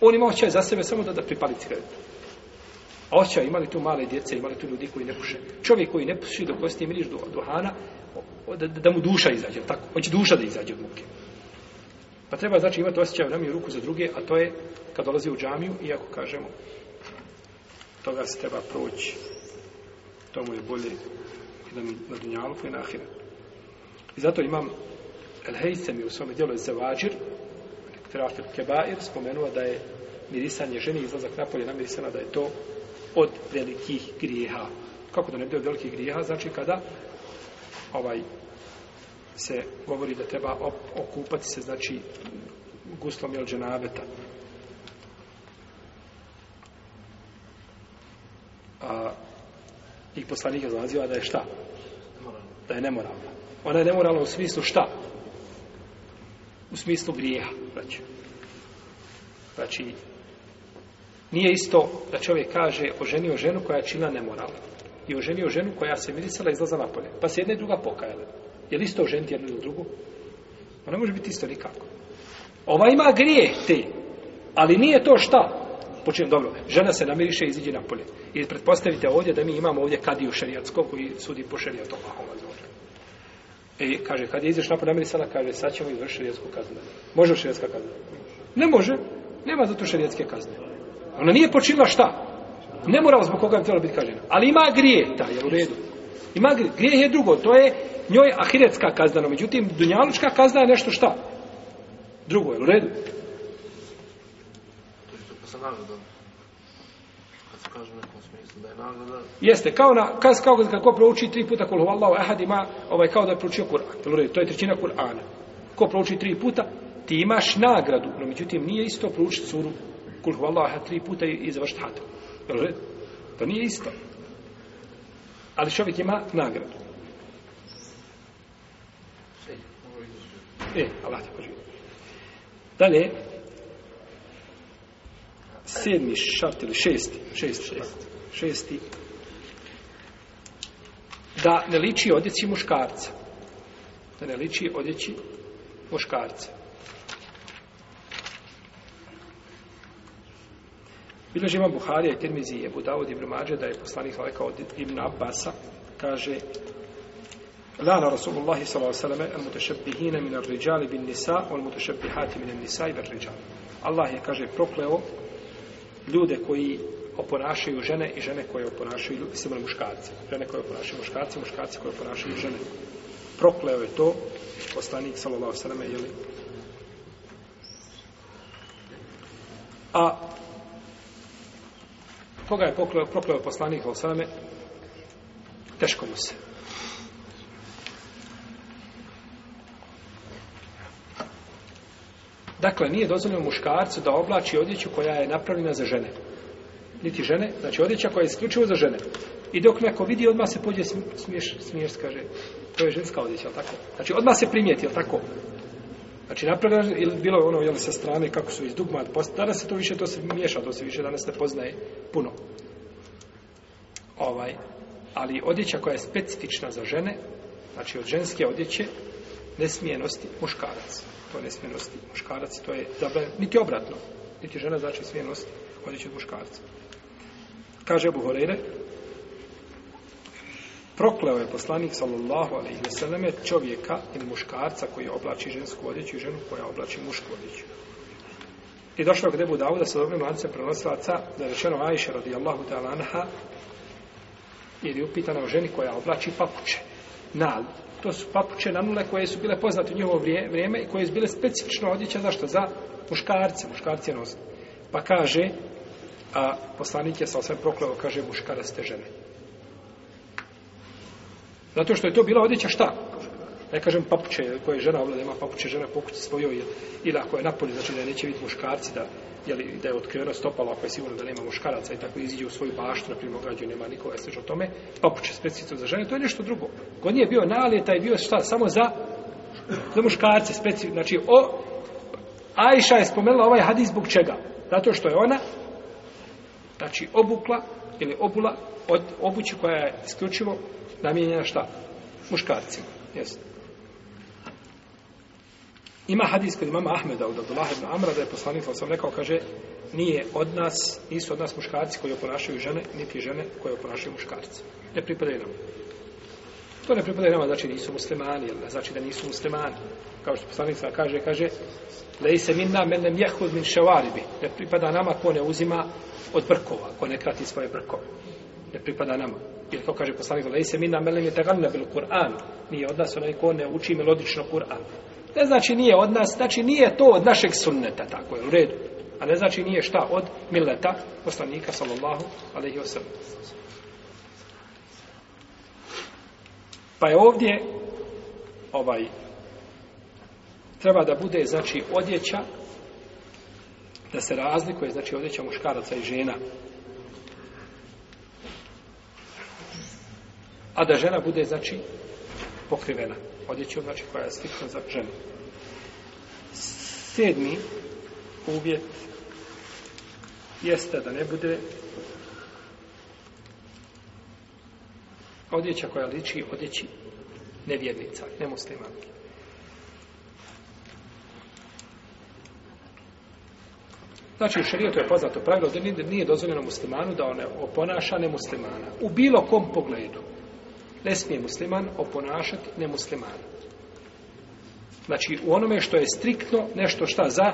On ima osjećaj za sebe samo da, da pripali cigaretu. A imali tu male djece, imali tu ljudi koji ne puše. Čovjek koji ne puši dok osti miriš do, duhana, da, da mu duša izađe, tako? Hoće duša da izađe od muke. Pa treba, znači, imati osjećaj u ruku za druge, a to je kad dolazi u džamiju, iako kažemo, toga se treba proći. To mu je bolje i na dunjalu i na ahiret. I zato imam El Heysem u svome dijelu Zevađir, Trafil Kebair, spomenuo da je mirisanje ženi izlazak napolje namirisana da je to od velikih grijeha. Kako da ne bude od velikih grijeha? Znači kada ovaj se govori da treba op, okupati se, znači guslom jel dženabeta. A, I poslanik je zaziva da je šta? Da je nemoralna. Ona je nemoralna u smislu šta? u smislu grijeha, znači. Znači, nije isto da čovjek kaže oženio ženu koja je činila nemoral i oženio ženu koja se mirisala i izlaza napolje. Pa se jedna i druga pokajala. Je li isto oženiti jednu ili drugu? Pa Ona može biti isto nikako. Ova ima grije te, ali nije to šta. Počinjem dobro. Žena se namiriše i iziđe napolje. I pretpostavite ovdje da mi imamo ovdje kadiju šerijatsko koji sudi po šerijatom. E, kaže, kad je izaš napolje namirisala, kaže, sad ćemo izvršiti šerijatsku kaznu. Može li kazna? Ne može. Nema zato šerijatske kazne. Ona nije počinila šta? Ne mora zbog koga bi trebala biti kažena. Ali ima grije, ta je u redu. Ima grije. Grije je drugo, to je njoj ahiretska kazna. No, međutim, dunjalučka kazna je nešto šta? Drugo je u redu. To je to sam nagledao. Kad se kaže u nekom smislu da je nagleda... Jeste, kao na, kao, kao kad ko prouči tri puta kul huvallahu ahad ima, ovaj, kao da je proučio Kur'an. To je trećina Kur'ana. Ko prouči tri puta, ti imaš nagradu. No, međutim, nije isto proučiti suru kul huvallahu ahad tri puta i, i završiti hatam. Jel To nije isto. Ali čovjek ima nagradu. E, Allah te poživi. Dalje, sedmi šart ili šesti, šesti, šesti, šesti, da ne liči odjeći muškarca. Da ne liči odjeći muškarca. Biloži ima Buharija i Tirmizi je Budavod ibn Mađe da je poslanik rekao od Ibn Abbasa kaže Lana Rasulullahi sallallahu alaihi al mutešabihine min ar-riđali bin nisa al mutešabihati min nisa i bar riđali. Allah je kaže prokleo ljude koji oponašaju žene i žene koje oponašaju ljudi, mislim muškarci. Žene koje oponašaju muškarci, muškarci koje oponašaju žene. Prokleo je to poslanik sallallahu alejhi ve je li A koga je prokleo, prokleo poslanik sallallahu teško mu se. Dakle, nije dozvoljeno muškarcu da oblači odjeću koja je napravljena za žene niti žene, znači odjeća koja je isključivo za žene. I dok neko vidi, odmah se pođe smiješ, smiješ, kaže, to je ženska odjeća, tako? Znači, odmah se primijeti, jel tako? Znači, napravljeno, ili bilo je ono, jel, sa strane, kako su iz dugma, danas se to više, to se miješa, to se više danas ne poznaje puno. Ovaj, ali odjeća koja je specifična za žene, znači od ženske odjeće, ne smije nositi muškarac. To ne smije nositi muškarac, to je zabranjeno, niti obratno. Niti žena znači smije nositi odjeću od muškarca. Kaže Abu Horeire, prokleo je poslanik sallallahu alejhi ve selleme čovjeka ili muškarca koji oblači žensku odjeću i ženu koja oblači mušku odjeću. I došlo kod Ebu Dauda sa dobrim lancem prenosilaca da je rečeno Ajša radijallahu ta'ala anha ili upitana o ženi koja oblači papuče. Nal. To su papuče nanule koje su bile poznate u njihovo vrijeme i koje su bile specifično odjeća zašto? Za muškarce. Muškarci je. Pa kaže a poslanik je sa osvijem prokleo kaže muškaraste žene. Zato što je to bila odjeća šta? Ne kažem papuče koje žena ovlada, ima papuče žena pokući svojoj ili, ili ako je napolje, znači da neće biti muškarci da, jeli, da je otkriveno stopalo, ako je sigurno da nema muškaraca i tako iziđe u svoju baštu, na primjer, građu nema nikoga sveže o tome, papuče specifično za žene, to je nešto drugo. God nije bio nalijet, taj bio šta, samo za, za muškarce, specifično, znači o, Ajša je spomenula ovaj hadis zbog čega? Zato što je ona, znači obukla ili obula od obući koja je isključivo namijenjena šta? Muškarcima. Jeste. Ima hadis kod imama Ahmeda od Abdullah ibn Amra da je poslanik sam rekao, kaže, nije od nas, nisu od nas muškarci koji oponašaju žene, niti žene koje oponašaju muškarci. Ne pripadaju nam. To ne pripadaju nama, znači nisu muslimani, jel ne znači da nisu muslimani. Kao što poslanik sam kaže, kaže, Lej se minna men nem jehud min ševaribi. Ne pripada nama ko ne uzima od brkova, ko ne krati svoje brkove. Ne pripada nama. Jer to kaže poslanik, da se minna men je teganna bil Kur'an. Nije od nas onaj ko ne uči melodično Kur'an. Ne znači nije od nas, znači nije to od našeg sunneta, tako je, u redu. A ne znači nije šta od milleta poslanika, sallallahu alaihi wasallam. Pa je ovdje ovaj treba da bude znači odjeća da se razlikuje znači odjeća muškaraca i žena. A da žena bude znači pokrivena. Odjećom znači koja je slična za ženu. Sedmi uvjet jeste da ne bude odjeća koja liči odjeći nevjernica, nemuslimanki. Znači, u šarijetu je poznato pravilo da nije- nije dozvoljeno muslimanu da one oponaša nemuslimana. U bilo kom pogledu. Ne smije musliman oponašati nemuslimana. Znači, u onome što je striktno nešto šta za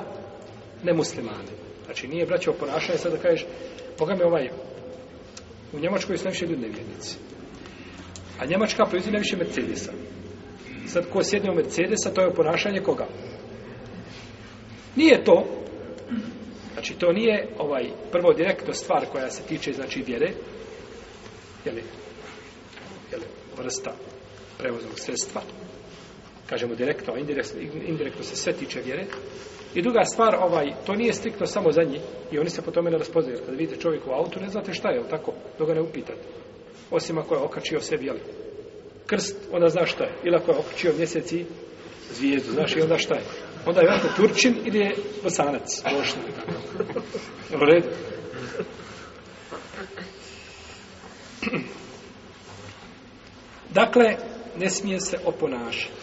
nemuslimane. Znači, nije braće oponašanje, sad da kažeš, Boga mi ovaj, u Njemačkoj su najviše ljudi nevjernici. A Njemačka proizvodi najviše Mercedesa. Sad, ko sjedne u Mercedesa, to je oponašanje koga? Nije to, Znači, to nije ovaj prvo direktno stvar koja se tiče, znači, vjere, jeli, jeli, vrsta prevoznog sredstva, kažemo direktno, a indirektno, indirektno se sve tiče vjere. I druga stvar, ovaj, to nije striktno samo za njih i oni se po tome ne raspoznaju. Kada vidite čovjek u autu, ne znate šta je, jel tako? Dok ga ne upitate. Osim ako je okačio sebi, jel? Krst, onda zna šta je. Ili ako je okačio mjeseci zvijezdu, znaš i onda šta je. Onda je vjerojatno Turčin ili je Bosanac. Bošnja. U redu. Dakle, ne smije se oponašati.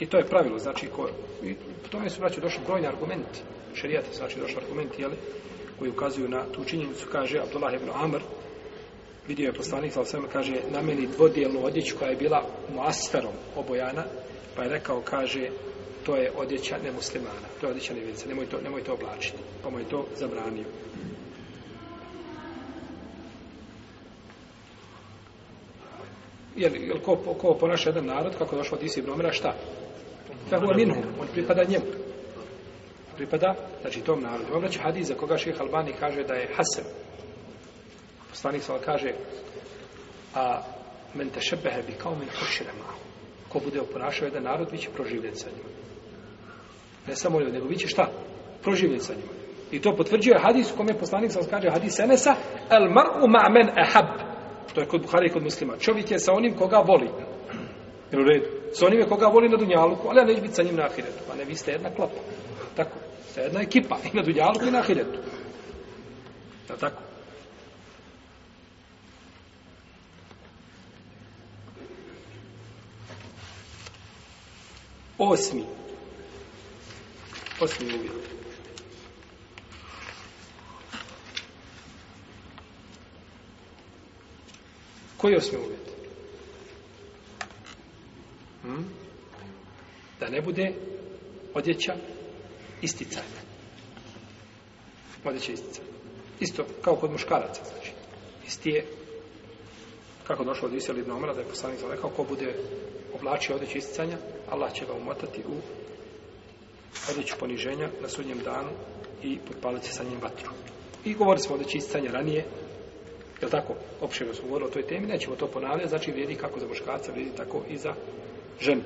I to je pravilo, znači, ko, i po tome su, braći, došli brojni argumenti. Šerijate, znači, došli argumenti, jeli, koji ukazuju na tu činjenicu, kaže Abdullah ibn Amr, vidio je poslanik, sa svema, kaže, na meni dvodijelnu odjeću koja je bila muasferom obojana, pa je rekao, kaže, to je odjeća nemuslimana, to je odjeća nevjerica, nemoj to, nemoj to oblačiti, pa mu je to zabranio. Jer, jer ko, ko ponaša jedan narod, kako je došlo od Isi ibn šta? Fehu minhu, on pripada njemu. Pripada, znači, tom narodu. Imam reći hadis za koga ših Albani kaže da je Hasan. Poslanik svala kaže, a men tešebehe bi kao min. Ko bude oponašao jedan narod, bit će proživljen sa njim. Ne samo ljudi, nego bit će šta? Proživljen sa njima. I to potvrđuje hadis u kome je poslanik sam kaže hadis Enesa, el mar'u ma men ehab. To je kod Buhari i kod muslima. Čovjek je sa onim koga voli. Jel u redu? Sa onim je koga voli na Dunjaluku, ali ja neće biti sa njim na Ahiretu. Pa ne, vi ste jedna klapa. Tako. Ste jedna ekipa i na Dunjaluku i na Ahiretu. Da tako? Osmi posljednji uvjet. Koji je osmi uvjet? Hm? Da ne bude odjeća isticanja. Odjeća isticanja. Isto kao kod muškaraca, znači. Isti je, kako došlo od Isra ibn Omara, da je poslanik rekao, ko bude oblačio odjeću isticanja, Allah će ga umotati u odjeću poniženja na sudnjem danu i potpaliti sa njim vatru. I govorili smo o odjeću ranije, je tako? Opšeno smo govorili o toj temi, nećemo to ponavljati, znači vrijedi kako za muškarca, vrijedi tako i za ženu.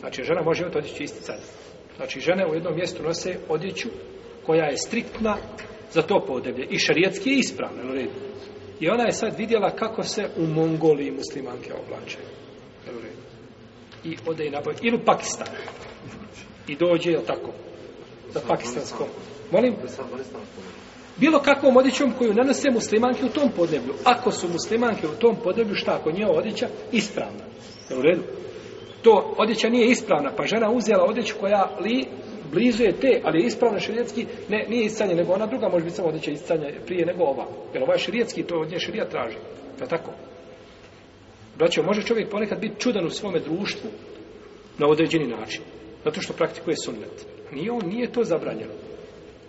Znači, žena može imati odjeću isticanja. Znači, žene u jednom mjestu nose odjeću koja je striktna za to podeblje. I šarijetski je ispravno, u redu? I ona je sad vidjela kako se u Mongoliji muslimanke oblače. U redu? I ode i nabavi. Ili u Pakistan. I dođe, jel tako? Za pakistanskom. Molim? Bilo kakvom odjećom koju nanose muslimanke u tom podneblju. Ako su muslimanke u tom podneblju, šta ako njeva odjeća? Ispravna. Jel u redu? To odjeća nije ispravna, pa žena uzela odjeću koja li blizu je te, ali je ispravna širijetski, ne, nije iscanje, nego ona druga može biti samo odjeća iscanja prije nego ova. Jer ova je širijetski, to od nje širijat traži. Je tako? Braćo, može čovjek ponekad biti čudan u svome društvu na određeni način. Zato što praktikuje sunnet. Nije on, nije to zabranjeno.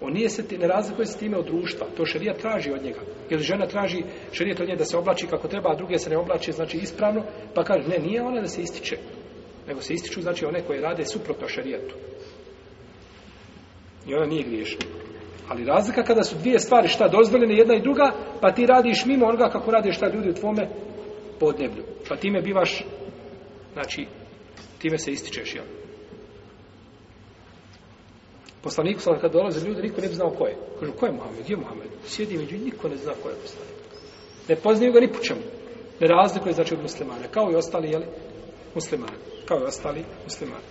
On nije se, ne razlikuje se time od društva. To šerija traži od njega. Ili žena traži šerijet od nje da se oblači kako treba, a druge se ne oblači, znači ispravno, pa kaže, ne, nije ona da se ističe. Nego se ističu, znači, one koje rade suprotno šerijetu. I ona nije griješna. Ali razlika kada su dvije stvari šta dozvoljene jedna i druga, pa ti radiš mimo onoga kako radiš šta ljudi u tvome podneblju. Pa time bivaš, znači, time se ističeš, jel? Poslaniku sam kad dolaze ljudi, niko ne bi znao ko je. Kažu, ko je Muhammed? Gdje je Muhammed? Sjedi među niko ne zna ko je poslanik. Ne poznaju ga ni po čemu. Ne razlikuje znači od muslimana. Kao i ostali, jeli, muslimani. Kao i ostali muslimani.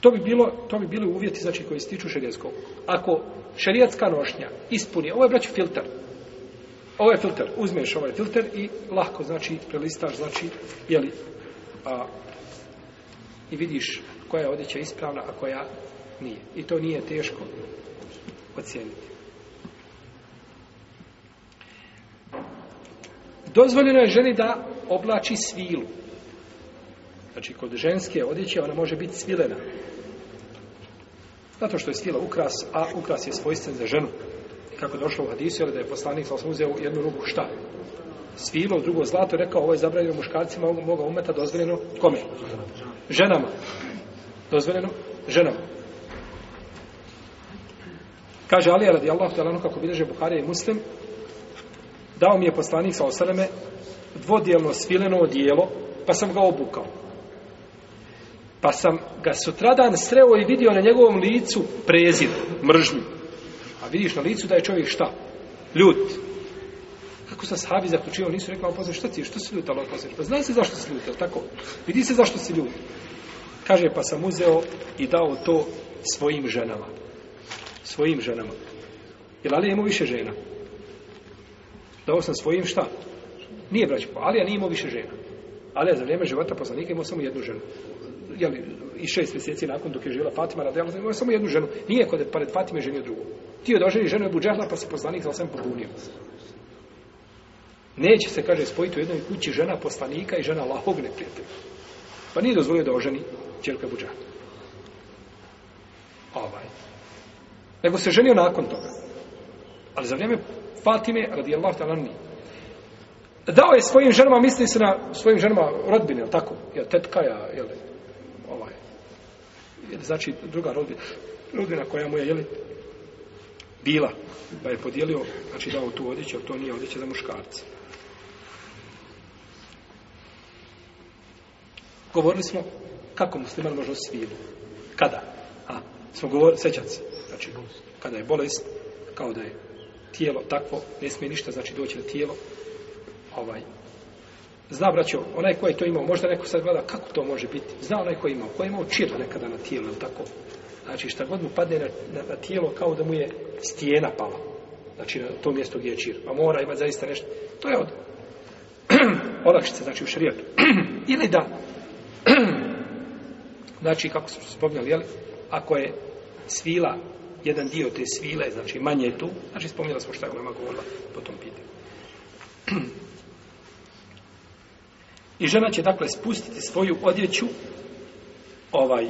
To bi bilo, to bi bili uvjeti znači koji se tiču šerijatskog. Ako šerijatska nošnja ispuni, ovo je braću filter. Ovo je filter, uzmeš ovaj filter i lahko znači prelistaš znači jeli a, i vidiš koja je odjeća ispravna, a koja nije. I to nije teško ocijeniti. Dozvoljeno je ženi da oblači svilu. Znači, kod ženske odjeće ona može biti svilena. Zato što je svila ukras, a ukras je svojstven za ženu. Kako je došlo u hadisu, da je poslanik sa uzeo jednu ruku šta? Svilo, drugo zlato, rekao, ovo je zabranjeno muškarcima, moga umeta dozvoljeno kome? Ženama. Dozvoljeno ženama. Kaže Ali radi Allah, kako bilježe Buharija i Muslim, dao mi je poslanik sa osaleme dvodijelno svileno odijelo, pa sam ga obukao. Pa sam ga sutradan sreo i vidio na njegovom licu prezir, mržnju. A vidiš na licu da je čovjek šta? Ljut. Kako sa sahabi zaključio, nisu rekli, pa što ti, što si ljut, Allah? Pa zna se zašto si ljut, tako? Vidi se zašto si ljut. Kaže, pa sam uzeo i dao to svojim ženama. Svojim ženama. Jer Ali je imao više žena. Dao sam svojim šta? Nije braćo, pa Alija nije imao više žena. Alija za vrijeme života poslanika imao samo jednu ženu. Jeli, i šest mjeseci nakon dok je živjela Fatima, radila imao samo jednu ženu. Nije kod pored Fatime ženio drugu. Ti je doženi ženu je buđahla pa se poslanik za osam pobunio. Neće se, kaže, spojiti u jednoj kući žena poslanika i žena Allahovog neprijatelja. Pa nije dozvolio da oženi čerka Ebu Ovaj. Nego se ženio nakon toga. Ali za vrijeme Fatime, radijallahu ta'ala, nije. Dao je svojim ženama, misli se na svojim ženama rodbine, jel tako? Jel tetka, jel, ovaj, jel, znači druga rodbina, rodbina koja mu je, jel, bila, pa je podijelio, znači dao tu odjeću, ali to nije odjeća za muškarce. Govorili smo kako musliman može svilu. Kada? A, smo govorili, sećat se, znači, kada je bolest, kao da je tijelo takvo, ne smije ništa, znači doći na tijelo, ovaj, zna braćo, onaj ko je to imao, možda neko sad gleda kako to može biti, zna onaj ko je imao, ko je imao čir nekada na tijelu, ili tako, znači šta god mu padne na, na, na tijelo kao da mu je stijena pala, znači na to mjesto gdje je čir, pa mora imati zaista nešto, to je od olakšice, znači u šarijetu, ili da, znači kako smo spominjali, jel, ako je svila, jedan dio te svile, znači manje je tu, znači spominjali smo šta je Ulema govorila po tom pitanju. I žena će dakle spustiti svoju odjeću ovaj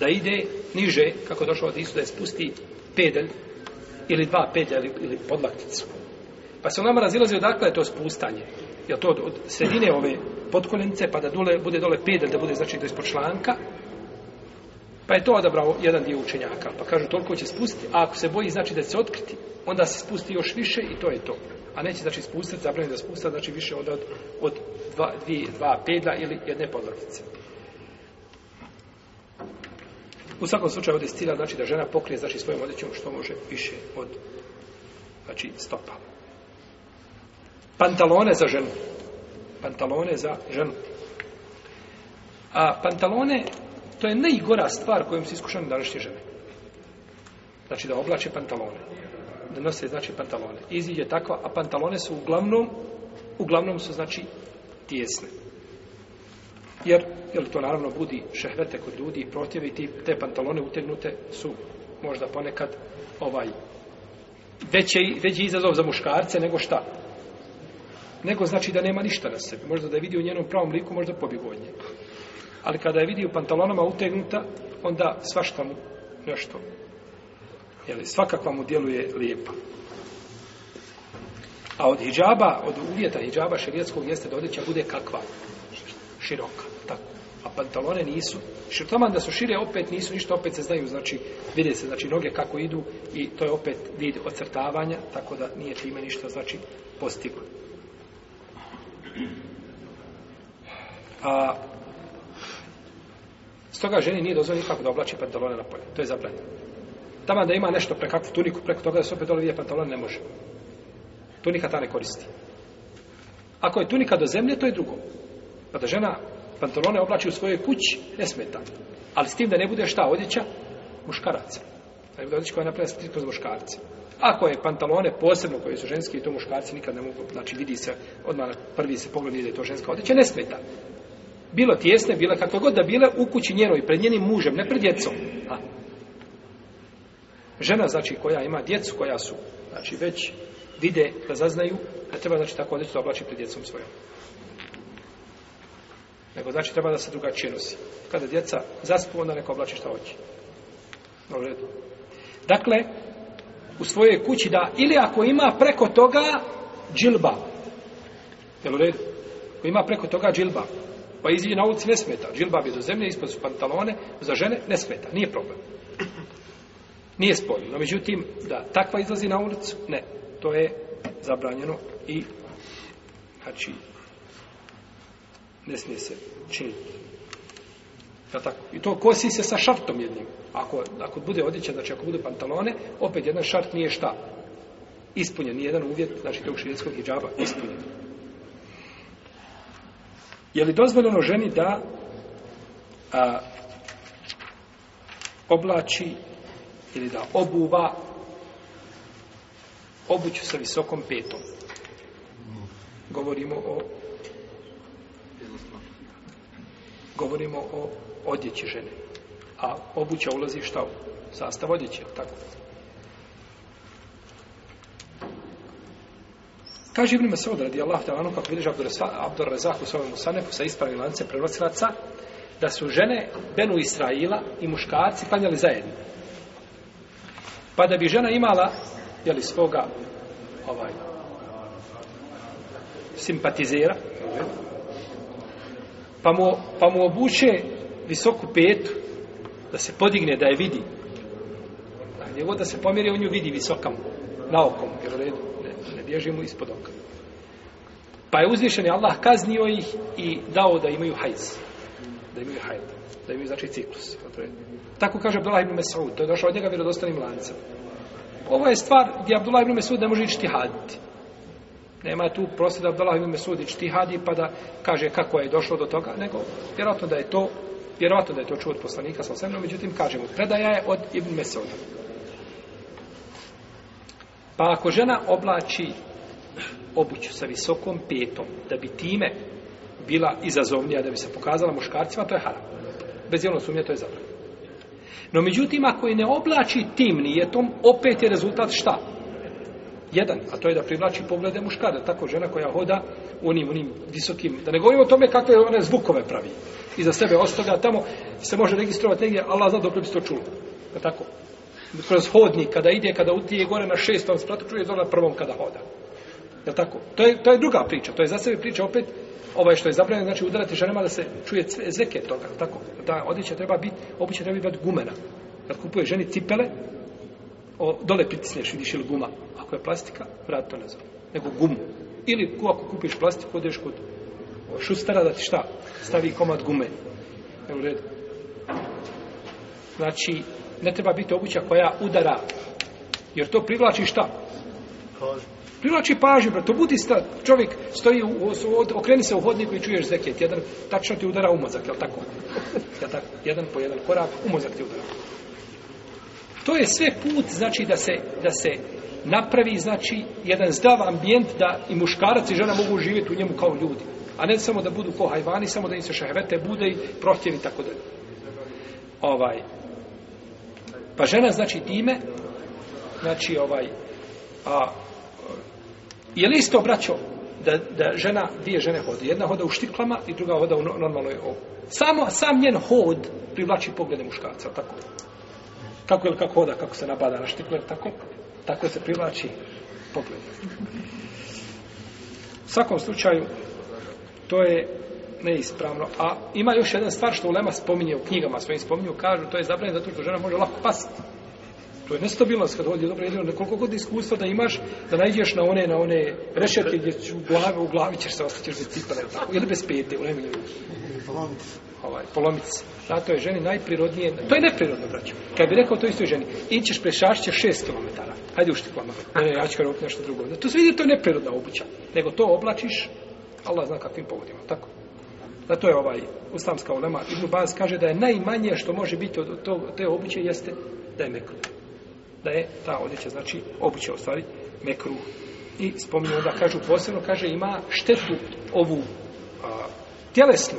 da ide niže, kako je došlo od Isu, da je spusti pedelj ili dva pedelja ili, ili podlakticu. Pa se u nama razilazi odakle je to spustanje. Je to od, od sredine ove potkoljenice, pa da dole, bude dole pedelj, da bude znači do ispod članka, Pa je to odabrao jedan dio učenjaka. Pa kažu, toliko će spustiti, a ako se boji, znači da će se otkriti, onda se spusti još više i to je to. A neće, znači, spustiti, zabraniti da spusta, znači više od, od, od dva, dvije, dva pedla ili jedne podlaktice. U svakom slučaju ovdje stila znači da žena pokrije znači svojom odjećom što može više od znači stopa. Pantalone za ženu. Pantalone za ženu. A pantalone to je najgora stvar kojom se iskušane današnje žene. Znači da oblače pantalone. Da nose znači pantalone. Iziđe tako, a pantalone su uglavnom uglavnom su znači tijesne. Jer, jer to naravno budi šehvete kod ljudi i protjevi ti te pantalone utegnute su možda ponekad ovaj veći, veći izazov za muškarce nego šta? Nego znači da nema ništa na sebi. Možda da je vidio u njenom pravom liku, možda pobjegu od nje. Ali kada je vidio u pantalonama utegnuta, onda svašta mu nešto. Jeli, svakakva mu djeluje lijepa. A od hijjaba, od uvjeta hijjaba širijetskog jeste da odjeća bude kakva? Široka. Tako. A pantalone nisu. Širtoman da su šire, opet nisu ništa, opet se znaju, znači, vide se, znači, noge kako idu i to je opet vid ocrtavanja, tako da nije time ništa, znači, postiglo. A, stoga ženi nije dozvoljeno nikako da oblači pantalone na polje. To je zabranjeno. Tamo da ima nešto prekakvu tuniku, preko toga da se opet dole vije pantalone, ne može. Tunika ta ne koristi. Ako je tunika do zemlje, to je drugo. Pa da žena pantalone oblači u svojoj kući, ne smeta. Ali s tim da ne bude šta odjeća? Muškaraca. Da je odjeća koja je napravljena striktno za muškarce. Ako je pantalone posebno koje su ženski i to muškarci nikad ne mogu, znači vidi se, odmah prvi se pogled vidi da je to ženska odjeća, ne smeta. Bilo tjesne, bila kako god da bile u kući njenoj, pred njenim mužem, ne pred djecom. A. Žena, znači, koja ima djecu, koja su, znači, već vide da zaznaju, ne treba, znači, tako odjeću da oblači pred djecom svojom. Nego, znači, treba da se drugačije nosi. Kada djeca zaspu, onda neko oblači šta hoće. Dobro. Dakle, u svojoj kući da, ili ako ima preko toga džilba. Jel u redu? Ako ima preko toga džilba, pa iziđe na ulici, ne smeta. Džilba bi do zemlje, ispod su pantalone, za žene ne smeta, nije problem. Nije spojno. No, međutim, da takva izlazi na ulicu, ne. To je zabranjeno i znači ne smije se činiti. Ja tako. I to kosi se sa šartom jednim. Ako, ako bude odjeća, znači ako bude pantalone, opet jedan šart nije šta? Ispunjen, nijedan jedan uvjet, znači tog širijetskog hijjaba, ispunjen. Je li dozvoljeno ženi da a, oblači ili da obuva obuću sa visokom petom? Govorimo o govorimo o odjeći žene. A obuća ulazi šta u sastav odjeće, tako? Kaže Ibn Masud radi Allah da ono kako vidiš Abdur Razak u svojom Musanefu sa ispravim lance prenosilaca da su žene Benu Israila i muškarci klanjali zajedno. Pa da bi žena imala jeli, svoga ovaj, simpatizera pa mu, pa mu obuče visoku petu da se podigne, da je vidi. A gdje god da se pomjeri, on ju vidi visokam, na okom, jer u redu, ne, ne bježi mu ispod oka. Pa je uzvišen Allah kaznio ih i dao da imaju hajz. Da imaju hajz. Da imaju, znači, ciklus. Tako kaže Abdullah ibn Mesud. To je došao od njega vjerodostanim lancem. Ovo je stvar gdje Abdullah ibn Mesud ne može ići haditi. Nema tu prosti da Abdullah ibn Mesud ići hadi pa da kaže kako je došlo do toga, nego vjerojatno da je to Vjerovatno da je to čuo od poslanika sa osebno, međutim kažemo, predaja je od Ibn Mesuda. Pa ako žena oblači obuću sa visokom petom, da bi time bila izazovnija, da bi se pokazala muškarcima, to je haram. Bez jednog sumnje, to je zabranjeno. No, međutim, ako je ne oblači tim nijetom, opet je rezultat šta? jedan, a to je da privlači poglede muškara, tako žena koja hoda u onim, onim visokim, da ne govorimo o tome kakve one zvukove pravi. I za sebe ostavlja tamo, se može registrovati negdje, Allah zna dok bi se to čulo. Pa tako? Kroz hodnik, kada ide, kada utije gore na šestom spratu, čuje dole na prvom kada hoda. Je tako? To je, to je druga priča, to je za sebe priča opet, ovaj što je zabranjeno, znači udarati ženama da se čuje cve- zveke toga, je tako? Da odjeća treba biti, obično treba biti gumena. Kad kupuje ženi cipele, o, dole pritisneš, vidiš ili guma. Ako je plastika, vrat to ne zove. Nego gumu. Ili ako kupiš plastiku, odeš kod šustara da ti šta? Stavi komad gume. Je u redu. Znači, ne treba biti obuća koja udara. Jer to privlači šta? Privlači pažnju, brate, budi sta, čovjek stoji, u, od- okreni se u hodniku i čuješ zeket, jedan, tačno ti udara u mozak, jel tako? Jel tako? Jedan po jedan korak, u mozak ti udara. To je sve put, znači, da se, da se napravi, znači, jedan zdrav ambijent da i muškarac i žena mogu živjeti u njemu kao ljudi. A ne samo da budu ko hajvani, samo da im se šehvete bude i prohtjevi i tako dalje. Ovaj. Pa žena, znači, time, znači, ovaj, a, je li isto, braćo, da, da žena, dvije žene hode? Jedna hoda u štiklama i druga hoda u normalnoj ovu. Samo, sam njen hod privlači poglede muškarca, tako? Kako je kako hoda, kako se napada na štikler, tako? Tako se privlači pogled. U svakom slučaju, to je neispravno. A ima još jedna stvar što Ulema spominje u knjigama svojim spominju, kažu, to je zabranjeno zato što žena može lako pasti. To je nestabilnost kad ovdje dobro jedino, koliko god iskustva da imaš, da najđeš na one, na one rešetke gdje ću u glavi, u glavi ćeš se ostati bez cipele, ili tako, ili bez pete, u nemilju. Ovaj, polomice. Zato je ženi najprirodnije, to je neprirodno, braćo. Kad bi rekao to istoj ženi, ićeš prešašit ćeš šest kilometara, hajde u štiklama, ne, ne, ja ću kada nešto drugo. To se vidi, to je neprirodna obuća, nego to oblačiš, Allah zna kakvim povodima, tako. Zato je ovaj islamska ulema Ibn Baz kaže da je najmanje što može biti od tog, te obuće jeste da je mekruh. Da je ta odjeća, znači obuća u stvari mekruh. I spominju da kažu posebno, kaže ima štetu ovu a, tjelesnu.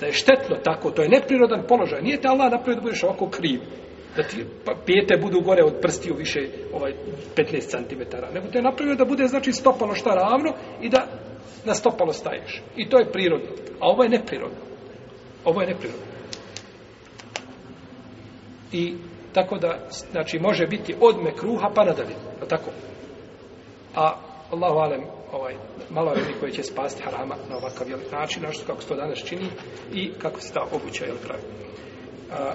Da je štetno tako, to je neprirodan položaj. Nije te Allah napravio da budeš ovako kriv. Da ti pa, pijete budu gore od prstiju više ovaj 15 cm. Nego te je napravio da bude znači stopalo šta ravno i da na stopalo staješ. I to je prirodno. A ovo je neprirodno. Ovo je neprirodno. I tako da, znači, može biti od kruha pa nadalje. Je Tako. A Allahu alem, ovaj, malo je koji će spasti harama na ovakav jel, način, našto kako se to danas čini i kako se ta obuća jel, pravi. A,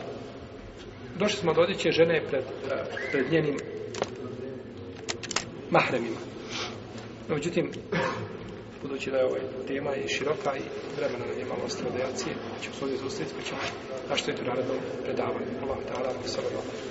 došli smo do odjeće žene pred, a, pred njenim mahremima. No, međutim, budući da je ovaj tema je široka i vremena nam je malo ostalo da pa ćemo se ovdje zaustaviti, pa ćemo našto je to naredno predavanje. Allah ta'ala, sallallahu